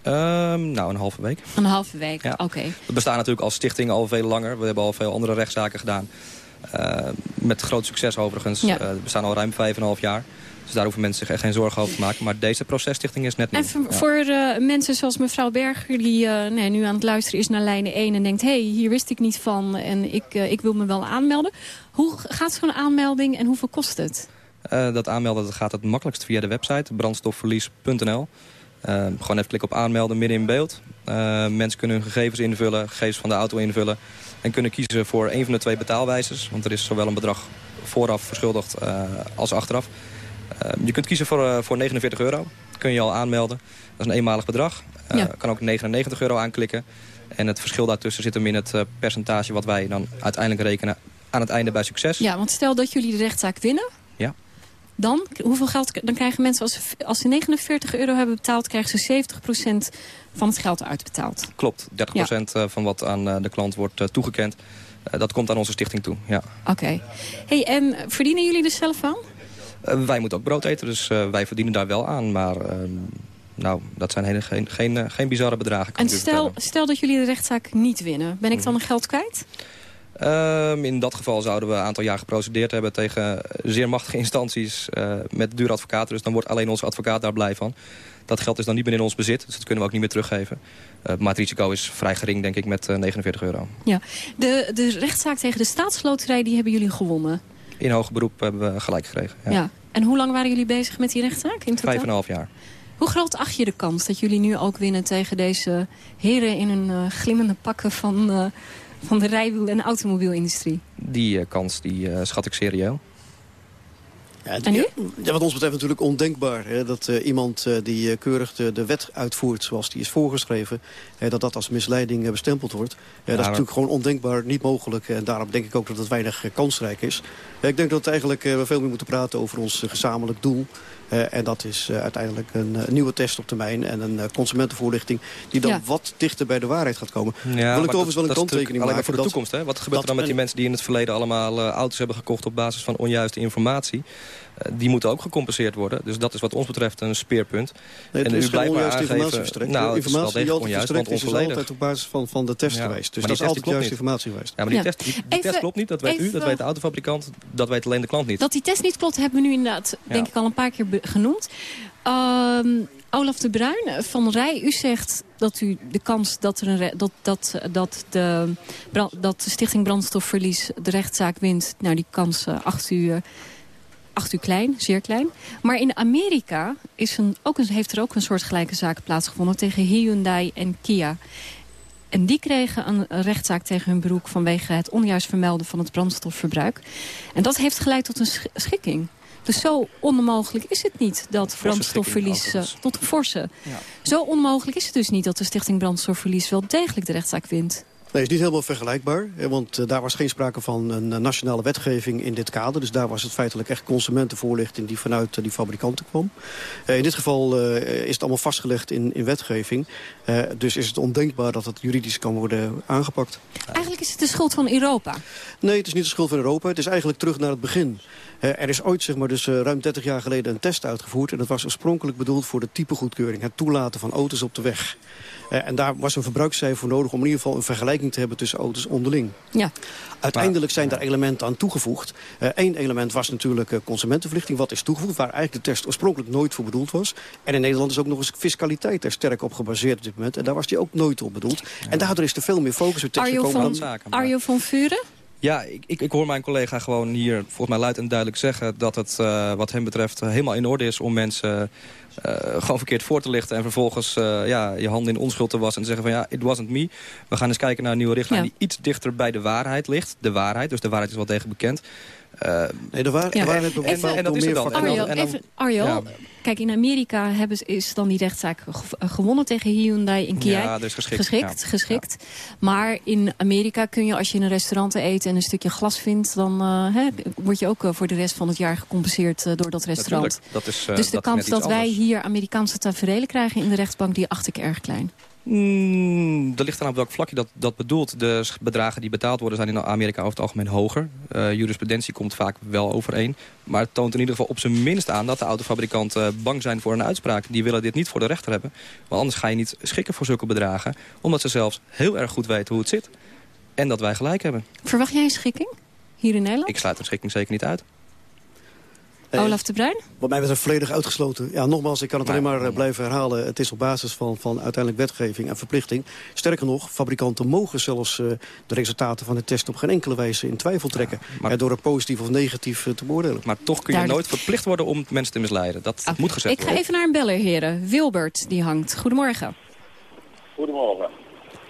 Um, nou, een halve week. Een halve week, ja. oké. Okay. We bestaan natuurlijk als stichting al veel langer. We hebben al veel andere rechtszaken gedaan. met groot succes overigens. Ja. we bestaan al ruim vijf en een half jaar. Dus daar hoeven mensen zich echt geen zorgen over te maken. Maar deze processtichting is net nieuw. En voor, ja. voor uh, mensen zoals mevrouw Berger... die uh, nee, nu aan het luisteren is naar lijnen 1 en denkt... hé, hey, hier wist ik niet van en ik, uh, ik wil me wel aanmelden. Hoe gaat zo'n aanmelding en hoeveel kost het? dat aanmelden dat gaat het makkelijkst via de website brandstofverlies.nl. gewoon even klikken op aanmelden midden in beeld. mensen kunnen hun gegevens invullen, gegevens van de auto invullen... en kunnen kiezen voor een van de twee betaalwijzes. Want er is zowel een bedrag vooraf verschuldigd als achteraf. Uh, je kunt kiezen voor, uh, voor 49 euro. Kun je al aanmelden. Dat is een eenmalig bedrag. Uh, ja. kan ook 99 euro aanklikken. En het verschil daartussen zit hem in het percentage wat wij dan uiteindelijk rekenen aan het einde bij succes. Ja, want stel dat jullie de rechtszaak winnen. Ja. Dan, hoeveel geld, dan krijgen mensen, als, als ze 49 euro hebben betaald, krijgen ze 70% van het geld uitbetaald. Klopt, 30% ja. van wat aan de klant wordt toegekend. dat komt aan onze stichting toe, ja. Oké. Okay. Hey, en verdienen jullie er zelf aan? Uh, wij moeten ook brood eten, dus uh, wij verdienen daar wel aan. Maar uh, nou, dat zijn hele, geen, geen, geen bizarre bedragen. En stel, stel dat jullie de rechtszaak niet winnen. Ben ik dan een geld kwijt? Ehm, in dat geval zouden we een aantal jaar geprocedeerd hebben tegen zeer machtige instanties uh, met dure advocaten. Dus dan wordt alleen onze advocaat daar blij van. Dat geld is dan niet meer in ons bezit, dus dat kunnen we ook niet meer teruggeven. Uh, maar het risico is vrij gering, denk ik, met 49 euro. Ja. De, de rechtszaak tegen de staatsloterij, die hebben jullie gewonnen? In hoger beroep hebben we gelijk gekregen. Ja. ja. En hoe lang waren jullie bezig met die rechtszaak? In Vijf en een half jaar. Hoe groot acht je de kans dat jullie nu ook winnen tegen deze heren in hun glimmende pakken van, van de rijwiel- en automobielindustrie? Die uh, kans die, schat ik serieus. Ja, ja, ja, wat ons betreft natuurlijk ondenkbaar. Hè, dat uh, iemand uh, die uh, keurig de, de, wet uitvoert zoals die is voorgeschreven... dat dat als misleiding bestempeld wordt. dat is natuurlijk gewoon ondenkbaar, niet mogelijk. En daarom denk ik ook dat het weinig kansrijk is. ik denk dat eigenlijk we veel meer moeten praten over ons gezamenlijk doel. Uh, en dat is uh, uiteindelijk een uh, nieuwe test op termijn en een consumentenvoorlichting die dan ja. wat dichter bij de waarheid gaat komen. Ja, Wil ik overigens wel een kanttekening maken. voor de toekomst. Hè? Wat gebeurt er dan met die mensen die in het verleden allemaal auto's hebben gekocht op basis van onjuiste informatie? Die moeten ook gecompenseerd worden. Dus dat is wat ons betreft een speerpunt. Nee, en u blijft maar aangeven... informatie verstrekt. Nou, de informatie die altijd verstrekt is, is altijd op basis van, van de test ja. geweest. Dus dat is altijd juiste informatie geweest. Ja, maar die, test, die, die even, test klopt niet. Dat weet u, dat weet de autofabrikant. Dat weet alleen de klant niet. Dat die test niet klopt hebben we nu inderdaad, denk ik, al een paar keer genoemd. Um, Olaf de Bruin van Rij, u zegt dat u de kans dat, er een dat, dat, dat, de, dat de Stichting Brandstofverlies de rechtszaak wint... nou, die kans uh, acht u, acht u klein, zeer klein. Maar in Amerika is een, ook een, heeft er ook een soortgelijke zaak plaatsgevonden... tegen Hyundai en Kia. En die kregen een rechtszaak tegen hun beroep... vanwege het onjuist vermelden van het brandstofverbruik. En dat heeft geleid tot een schikking. Dus zo onmogelijk is het niet dat brandstofverlies uh, tot een forse. Ja. Zo onmogelijk is het dus niet dat de Stichting Brandstofverlies wel degelijk de rechtszaak wint. Nee, is niet helemaal vergelijkbaar. Want uh, daar was geen sprake van een uh, nationale wetgeving in dit kader. Dus daar was het feitelijk echt consumentenvoorlichting die vanuit uh, die fabrikanten kwam. in dit geval is het allemaal vastgelegd in, in wetgeving. dus is het ondenkbaar dat het juridisch kan worden aangepakt. Eigenlijk is het de schuld van Europa. Nee, het is niet de schuld van Europa. Het is eigenlijk terug naar het begin. er is ooit zeg maar, dus, ruim 30 jaar geleden een test uitgevoerd. En dat was oorspronkelijk bedoeld voor de typegoedkeuring. Het toelaten van auto's op de weg. En daar was een verbruikscijfer voor nodig om in ieder geval een vergelijking te hebben tussen auto's onderling. Ja. Uiteindelijk zijn daar elementen aan toegevoegd. Eén uh, element was natuurlijk uh, consumentenverlichting. Wat is toegevoegd, waar eigenlijk de test oorspronkelijk nooit voor bedoeld was. En in Nederland is ook nog eens fiscaliteit er sterk op gebaseerd op dit moment. En daar was die ook nooit op bedoeld. Ja. En daardoor is er veel meer focus op tekst gekomen. Van, Arjo van Vuren? Ja, ik, ik, ik, hoor mijn collega gewoon hier volgens mij luid en duidelijk zeggen... dat het uh, wat hem betreft helemaal in orde is om mensen uh, gewoon verkeerd voor te lichten... en vervolgens uh, ja, je handen in onschuld te wassen en te zeggen van... ja, it wasn't me. We gaan eens kijken naar een nieuwe richtlijn ja. die iets dichter bij de waarheid ligt. De waarheid, dus de waarheid is wel degelijk bekend. Uh, nee, de, waar, ja. waarheid bepaalt en, en dat is het dan. Arjo, en dan, even, Arjo ja. kijk, in Amerika hebben, is dan die rechtszaak gewonnen tegen Hyundai en Kia. Ja, dus geschikt. Geschikt, ja. geschikt. Maar in Amerika kun je, als je in een restaurant eet en een stukje glas vindt... dan uh, hè, word je ook uh, voor de rest van het jaar gecompenseerd uh, door dat restaurant. Dat is, dus de dat kans dat wij anders. hier Amerikaanse tafereelen krijgen in de rechtbank... die acht ik erg klein. Mm, er ligt aan op welk vlak je dat, dat bedoelt. De bedragen die betaald worden zijn in Amerika over het algemeen hoger. Uh, jurisprudentie komt vaak wel overeen. Maar het toont in ieder geval op zijn minst aan dat de autofabrikanten bang zijn voor een uitspraak. Die willen dit niet voor de rechter hebben. Want anders ga je niet schikken voor zulke bedragen. Omdat ze zelfs heel erg goed weten hoe het zit. En dat wij gelijk hebben. Verwacht jij een schikking hier in Nederland? Ik sluit een schikking zeker niet uit. Uh, Olaf de Bruin? Wat mij betreft volledig uitgesloten. Ja, nogmaals, ik kan het alleen maar uh, blijven herhalen. Het is op basis van, van uiteindelijk wetgeving en verplichting. Sterker nog, fabrikanten mogen zelfs uh, de resultaten van de test op geen enkele wijze in twijfel trekken. maar- door het positief of negatief te beoordelen. Maar toch kun je Duidelijk. nooit verplicht worden om mensen te misleiden. Dat moet gezegd Ik ga worden. even naar een beller, heren. Wilbert, die hangt. Goedemorgen. Goedemorgen.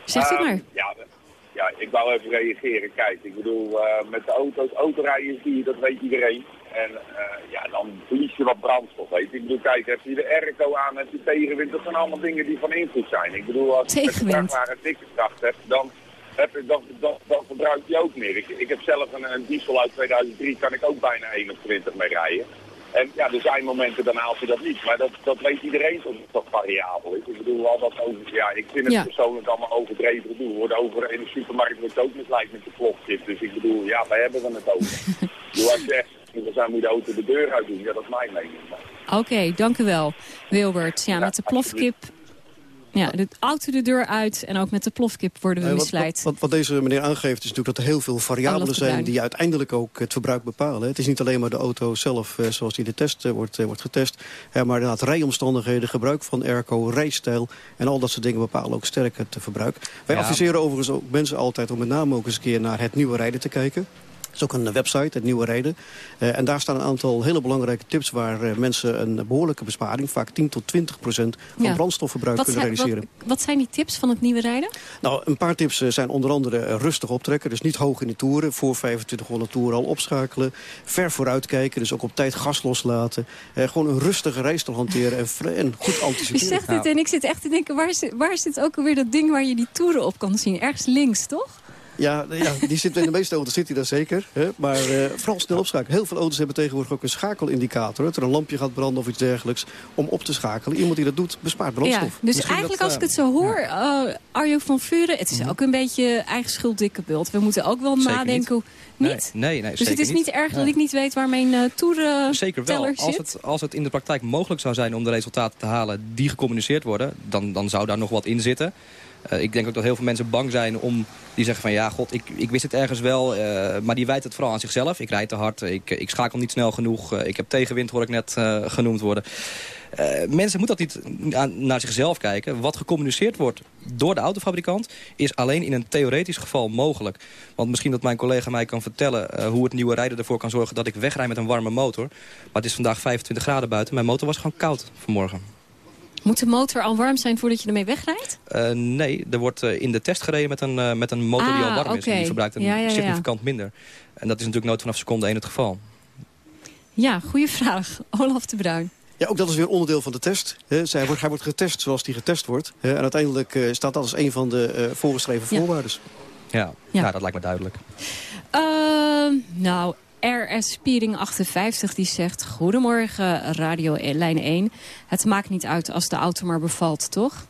Zegt u Ehm, maar. Ja, ja, ik wou even reageren. Kijk, ik bedoel, eh, met de auto's, autorijden zie je, dat weet iedereen. En eh, ja, dan verlies je wat brandstof, weet je. Ik bedoel, kijk, heb je de airco aan, heb je tegenwind, dat zijn allemaal dingen die van invloed zijn. Ik bedoel, als je met vrachtwagen dikke kracht hebt, dan, heb je, dan, dan, dan verbruik je ook meer. Ik, ik heb zelf een, een diesel uit 2003, kan ik ook bijna 21 mee rijden. En ja, er zijn momenten dan haalt je dat niet. Maar dat, dat weet iedereen dat het toch variabel is. Ik bedoel, al dat over, ja, ik vind het Ja. persoonlijk allemaal overdreven gedoe. Wordt over in de supermarkt wordt ook misleid met de plofkit. Dus ik bedoel, ja, waar hebben we het over? Doe als je echt we zijn moet je de auto de deur uit doen. Ja, dat is mijn mening. Oké, dank u wel, Wilbert. Ja, met de plofkip Ja, de auto de deur uit en ook met de plofkip worden we misleid. Wat, wat, deze meneer aangeeft is natuurlijk dat er heel veel variabelen zijn... die uiteindelijk ook het verbruik bepalen. Het is niet alleen maar de auto zelf eh, zoals die de test eh, wordt, eh, wordt getest... maar inderdaad rijomstandigheden, gebruik van airco, rijstijl... en al dat soort dingen bepalen ook sterk het verbruik. Wij adviseren overigens ook mensen altijd om met name ook eens een keer naar het nieuwe rijden te kijken is ook een website, het Nieuwe Rijden. Uh, en daar staan een aantal hele belangrijke tips... waar uh, mensen een behoorlijke besparing, vaak 10 tot 20 procent... van ja. brandstofverbruik wat kunnen zijn, realiseren. Wat, wat, zijn die tips van het Nieuwe Rijden? Nou, een paar tips uh, zijn onder andere rustig optrekken. Dus niet hoog in de toeren. Voor 2500 toeren al opschakelen. Ver vooruit kijken, dus ook op tijd gas loslaten. gewoon een rustige rijstijl hanteren en, en, goed anticiperen. Je zegt dit en ik zit echt te denken... Waar zit, waar zit ook alweer dat ding waar je die toeren op kan zien? Ergens links, toch? Ja, ja, die zit in de meeste auto's zit hij daar zeker. Hè? Maar uh, vooral snel opschakelen. Heel veel auto's hebben tegenwoordig ook een schakelindicator. Dat er een lampje gaat branden of iets dergelijks. Om op te schakelen. Iemand die dat doet, bespaart brandstof. Ja, dus eigenlijk als ik het zo hoor, uh, Arjo van Vuren... het is ook een beetje eigen schuld dikke bult. We moeten ook wel zeker nadenken... Niet. Niet? Nee, nee, dus het is niet erg dat ik niet weet waar mijn uh, toeren Zeker wel. Als het, als het in de praktijk mogelijk zou zijn om de resultaten te halen die gecommuniceerd worden... dan, dan zou daar nog wat in zitten. Uh, ik denk ook dat heel veel mensen bang zijn om... die zeggen van ja, god, ik, ik wist het ergens wel... Uh, maar die wijt het vooral aan zichzelf. Ik rijd te hard, ik, ik schakel niet snel genoeg... Uh, ik heb tegenwind, hoor ik net genoemd worden. mensen moeten dat niet naar zichzelf kijken. Wat gecommuniceerd wordt door de autofabrikant... is alleen in een theoretisch geval mogelijk. Want misschien dat mijn collega mij kan vertellen... hoe het nieuwe rijden ervoor kan zorgen dat ik wegrij met een warme motor. Maar het is vandaag 25 graden buiten. Mijn motor was gewoon koud vanmorgen. Moet de motor al warm zijn voordat je ermee wegrijdt? Uh, nee, er wordt uh, in de test gereden met een, uh, met een motor ah, die al warm okay. is. En die verbruikt een ja, ja, ja. significant minder. En dat is natuurlijk nooit vanaf seconde 1 het geval. Ja, goede vraag. Olaf de Bruin. Ja, ook dat is weer onderdeel van de test. He, zij wordt, hij wordt getest zoals die getest wordt. He, en uiteindelijk staat dat als een van de voorgeschreven ja. voorwaarden. Ja. Ja. ja, dat lijkt me duidelijk. Uh, nou, RS Spiering 58 die zegt... Goedemorgen, Radio Lijn 1. Het maakt niet uit als de auto maar bevalt, toch?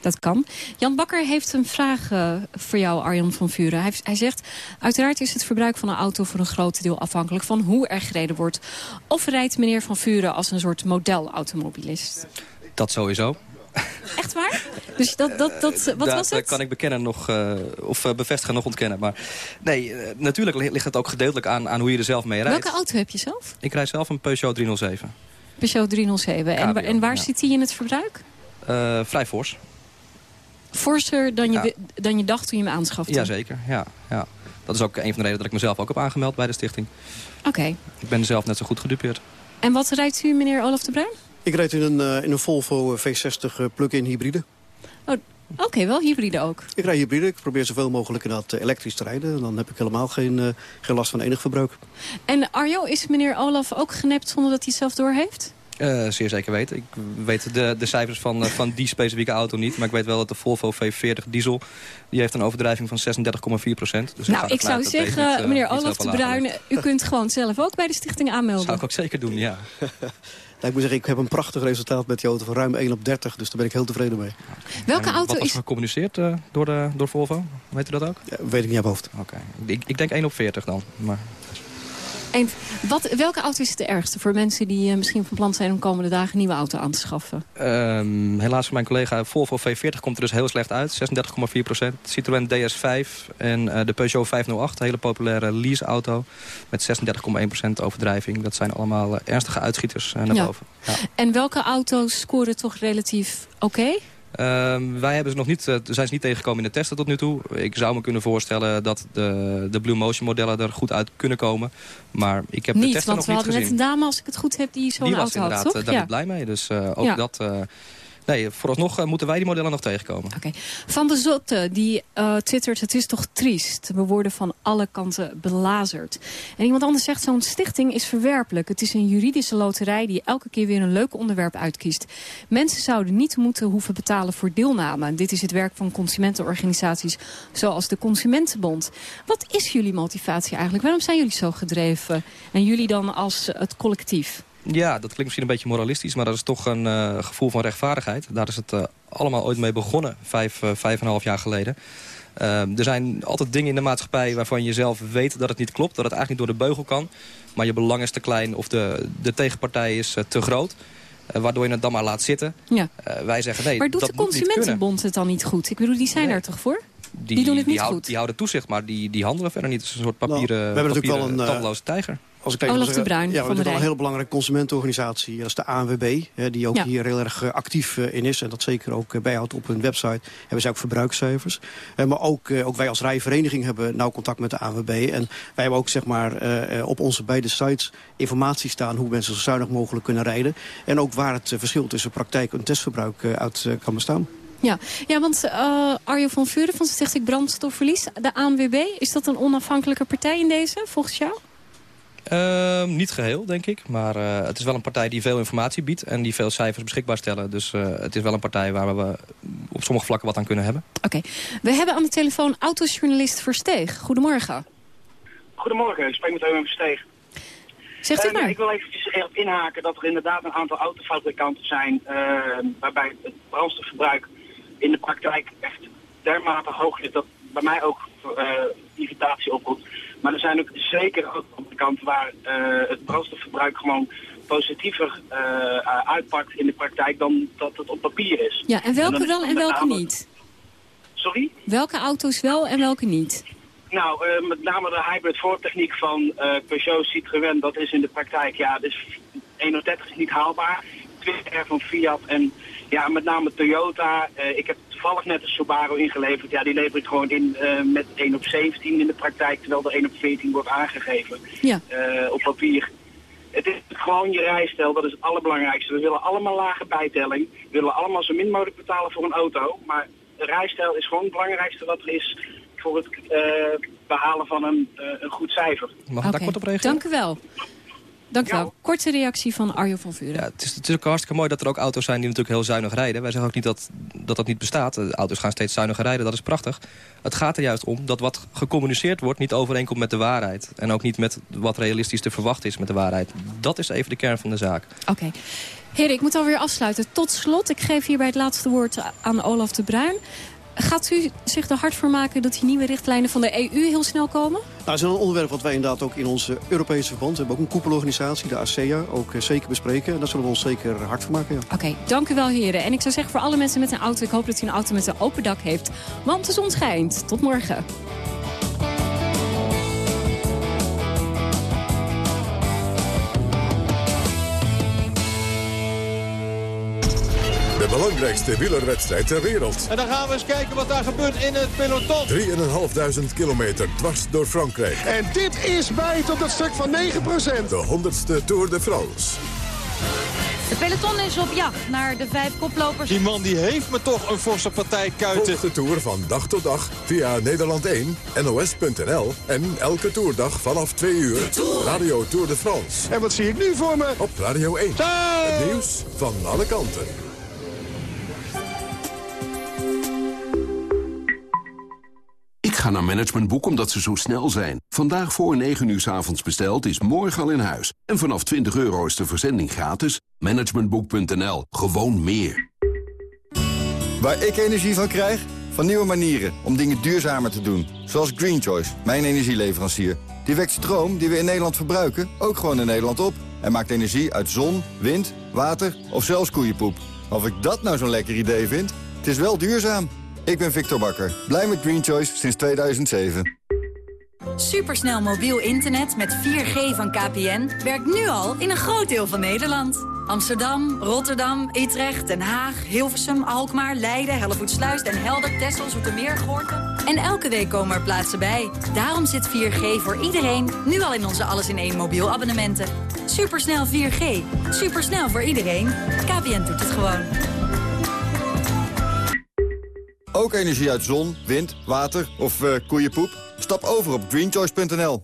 Dat kan. Jan Bakker heeft een vraag uh, voor jou, Arjan van Vuren. Hij, hij, zegt, uiteraard is het verbruik van een auto voor een groot deel afhankelijk van hoe er gereden wordt. Of rijdt meneer van Vuren als een soort modelautomobilist? Dat sowieso. Echt waar? Dus dat, dat, dat, wat dat, was het? kan ik bekennen nog, uh, of uh, bevestigen nog ontkennen. Maar nee, natuurlijk ligt het ook gedeeltelijk aan, aan hoe je er zelf mee rijdt. Welke auto heb je zelf? Ik rijd zelf een Peugeot 307. Peugeot 307. En, en waar ja. zit die in het verbruik? vrij fors. Forser dan je, ja. dan je dacht toen je hem aanschafte? Jazeker, ja, ja. Dat is ook een van de redenen dat ik mezelf ook heb aangemeld bij de stichting. Oké. Okay. Ik ben zelf net zo goed gedupeerd. En wat rijdt u, meneer Olaf de Bruin? Ik rijd in een, uh, in een Volvo V60 plug-in hybride. Oh, Oké, okay, wel hybride ook. Ik rijd hybride. Ik probeer zoveel mogelijk inderdaad elektrisch te rijden. Dan heb ik helemaal geen, uh, geen last van enig verbruik. En Arjo, is meneer Olaf ook genept zonder dat hij het zelf doorheeft? Uh, zeer zeker weten. Ik weet de, de cijfers van, uh, van die specifieke auto niet. Maar ik weet wel dat de Volvo V40 diesel... die heeft een overdrijving van 36,4 procent. Dus nou, ik zou zeggen, niet, uh, meneer Olaf de Bruin... u kunt gewoon zelf ook bij de stichting aanmelden. Zou ik ook zeker doen, ja. Nou, ik moet zeggen, ik heb een prachtig resultaat met die auto van ruim 1 op 30. Dus daar ben ik heel tevreden mee. Welke en auto wat was is... gecommuniceerd uh, door, de, door Volvo? Weet u dat ook? Ja, weet ik niet aan hoofd. Oké. Okay. Ik, ik denk 1 op 40 dan. Maar... En wat, welke auto is het de ergste voor mensen die uh, misschien van plan zijn om komende dagen een nieuwe auto aan te schaffen? Um, helaas voor mijn collega Volvo V40 komt er dus heel slecht uit. 36,4 procent. Citroën DS5 en uh, de Peugeot 508, een hele populaire leaseauto. Met 36,1 procent overdrijving. Dat zijn allemaal uh, ernstige uitschieters naar ja. boven. Ja. En welke auto's scoren toch relatief oké? Okay? Um, wij hebben ze nog niet, uh, zijn ze niet tegengekomen in de testen tot nu toe. Ik zou me kunnen voorstellen dat de, de Blue Motion modellen er goed uit kunnen komen. Maar ik heb niet, de testen want nog niet gezien. we hadden net een dame, als ik het goed heb, die zo'n auto had, Die was inderdaad toch? daar ja. niet blij mee. Dus uh, ook ja. dat... Nee, vooralsnog uh, moeten wij die modellen nog tegenkomen. Van de Zotte, die uh, twittert... het is toch triest. We worden van alle kanten belazerd. En iemand anders zegt... zo'n stichting is verwerpelijk. Het is een juridische loterij die elke keer weer een leuk onderwerp uitkiest. Mensen zouden niet moeten hoeven betalen voor deelname. Dit is het werk van consumentenorganisaties... zoals de Consumentenbond. Wat is jullie motivatie eigenlijk? Waarom zijn jullie zo gedreven? En jullie dan als het collectief? Ja, dat klinkt misschien een beetje moralistisch, maar dat is toch een uh, gevoel van rechtvaardigheid. Daar is het uh, allemaal ooit mee begonnen, vijf, uh, vijf en een half jaar geleden. er zijn altijd dingen in de maatschappij waarvan je zelf weet dat het niet klopt. Dat het eigenlijk niet door de beugel kan. Maar je belang is te klein of de, de tegenpartij is te groot. waardoor je het dan maar laat zitten. Ja. wij zeggen nee, Maar doet dat de Consumentenbond het dan niet goed? Ik bedoel, die zijn daar toch voor? Die, Die doen het niet houden- goed. Die houden toezicht, maar die, die handelen verder niet. Het is een soort Nou, papieren, we hebben natuurlijk wel een, eh, tandloze tijger. Als ik Olaf de Bruin ja, we hebben een hele belangrijke consumentenorganisatie. Dat is de ANWB, hè, die ook Ja. hier heel erg eh, actief eh, in is. En dat zeker ook eh, bijhoudt op hun website. Hebben zij ook verbruikscijfers. Eh, maar ook, eh, ook wij als rijvereniging hebben nauw contact met de ANWB. En wij hebben ook zeg maar, eh, eh, op onze beide sites informatie staan... hoe mensen zo zuinig mogelijk kunnen rijden. En ook waar het eh, verschil tussen praktijk en testverbruik eh, uit eh, kan bestaan. Ja, ja want eh, Arjo van Vuren van Stichting Brandstofverlies, de ANWB... is dat een onafhankelijke partij in deze, volgens jou? Ehm, niet geheel, denk ik. Maar eh, het is wel een partij die veel informatie biedt... en die veel cijfers beschikbaar stellen. Dus eh, het is wel een partij waar we op sommige vlakken wat aan kunnen hebben. Oké, we hebben aan de telefoon autojournalist Versteeg. Goedemorgen. Goedemorgen, ik spreek met Euwen Versteeg. Zegt u Eh, maar. Ik wil eventjes erop inhaken dat er inderdaad een aantal autofabrikanten zijn... eh, waarbij het brandstofverbruik in de praktijk echt dermate hoog is... dat bij mij ook eh, irritatie oproept. Maar er zijn ook zeker autofabrikanten waar eh, het brandstofverbruik gewoon positiever eh, uitpakt in de praktijk dan dat het op papier is. Ja, en welke dan wel het en welke name- niet? Sorry? Welke auto's wel en welke niet? Nou, eh, met name de hybrid voortechniek van Peugeot Citroën, dat is in de praktijk, ja, dus 31 is niet haalbaar. 20R van Fiat en ja, met name Toyota. Eh, ik heb toevallig net een Subaru ingeleverd. Ja, die lever ik gewoon in eh, met 1 op 17 in de praktijk, terwijl er 1 op 14 wordt aangegeven Ja. eh, op papier. Het is gewoon je rijstijl, dat is het allerbelangrijkste. We willen allemaal lage bijtelling. We willen allemaal zo min mogelijk betalen voor een auto. Maar de rijstijl is gewoon het belangrijkste wat er is voor het eh, behalen van een, eh, een goed cijfer. Mag ik daar kort op reageren? Dank u wel. Dank u wel. Korte reactie van Arjo van Vuren. Ja, het, is, het is ook hartstikke mooi dat er ook auto's zijn die natuurlijk heel zuinig rijden. Wij zeggen ook niet dat dat, dat niet bestaat. De auto's gaan steeds zuiniger rijden, dat is prachtig. Het gaat er juist om dat wat gecommuniceerd wordt niet overeenkomt met de waarheid. En ook niet met wat realistisch te verwachten is met de waarheid. Dat is even de kern van de zaak. Oké. Heren, ik moet alweer afsluiten. Tot slot, ik geef hierbij het laatste woord aan Olaf de Bruin. Gaat u zich er hard voor maken dat die nieuwe richtlijnen van de EU heel snel komen? Nou, dat is een onderwerp wat wij inderdaad ook in onze Europese verband... we hebben ook een koepelorganisatie, de ASEA, ook eh, zeker bespreken. En daar zullen we ons zeker hard voor maken, ja. Oké, dank u wel heren. En ik zou zeggen voor alle mensen met een auto... ik hoop dat u een auto met een open dak heeft. Want de zon schijnt. Tot morgen. De belangrijkste wielerwedstrijd ter wereld. En dan gaan we eens kijken wat daar gebeurt in het peloton. 3.500 kilometer dwars door Frankrijk. En dit is bij tot het stuk van 9%. De 100ste Tour de France. De peloton is op jacht naar de vijf koplopers. Die man die heeft me toch een forse partij kuiten. Volg de Tour van dag tot dag via Nederland 1, NOS.nl... en elke toerdag vanaf 2 uur Radio Tour de France. En wat zie ik nu voor me? Op Radio 1. Het nieuws van alle kanten. Ga naar Managementboek omdat ze zo snel zijn. Vandaag voor 9 uur s avonds besteld is morgen al in huis. En vanaf 20 euro is de verzending gratis. Managementboek.nl. Gewoon meer. Waar ik energie van krijg? Van nieuwe manieren om dingen duurzamer te doen. Zoals Green Choice, mijn energieleverancier. Die wekt stroom die we in Nederland verbruiken ook gewoon in Nederland op. En maakt energie uit zon, wind, water of zelfs koeienpoep. Of ik dat nou zo'n lekker idee vind? Het is wel duurzaam. Ik ben Victor Bakker, blij met Green Choice sinds 2007. Supersnel mobiel internet met 4G van KPN werkt nu al in een groot deel van Nederland. Amsterdam, Rotterdam, Utrecht, Den Haag, Hilversum, Alkmaar, Leiden, Hellevoetsluis, Den Helder, Texel, Zoetermeer. En elke week komen er plaatsen bij. Daarom zit 4G voor iedereen nu al in onze alles in één mobiel abonnementen. Supersnel 4G. Supersnel voor iedereen. KPN doet het gewoon. Ook energie uit zon, wind, water of eh, koeienpoep? Stap over op greenchoice.nl.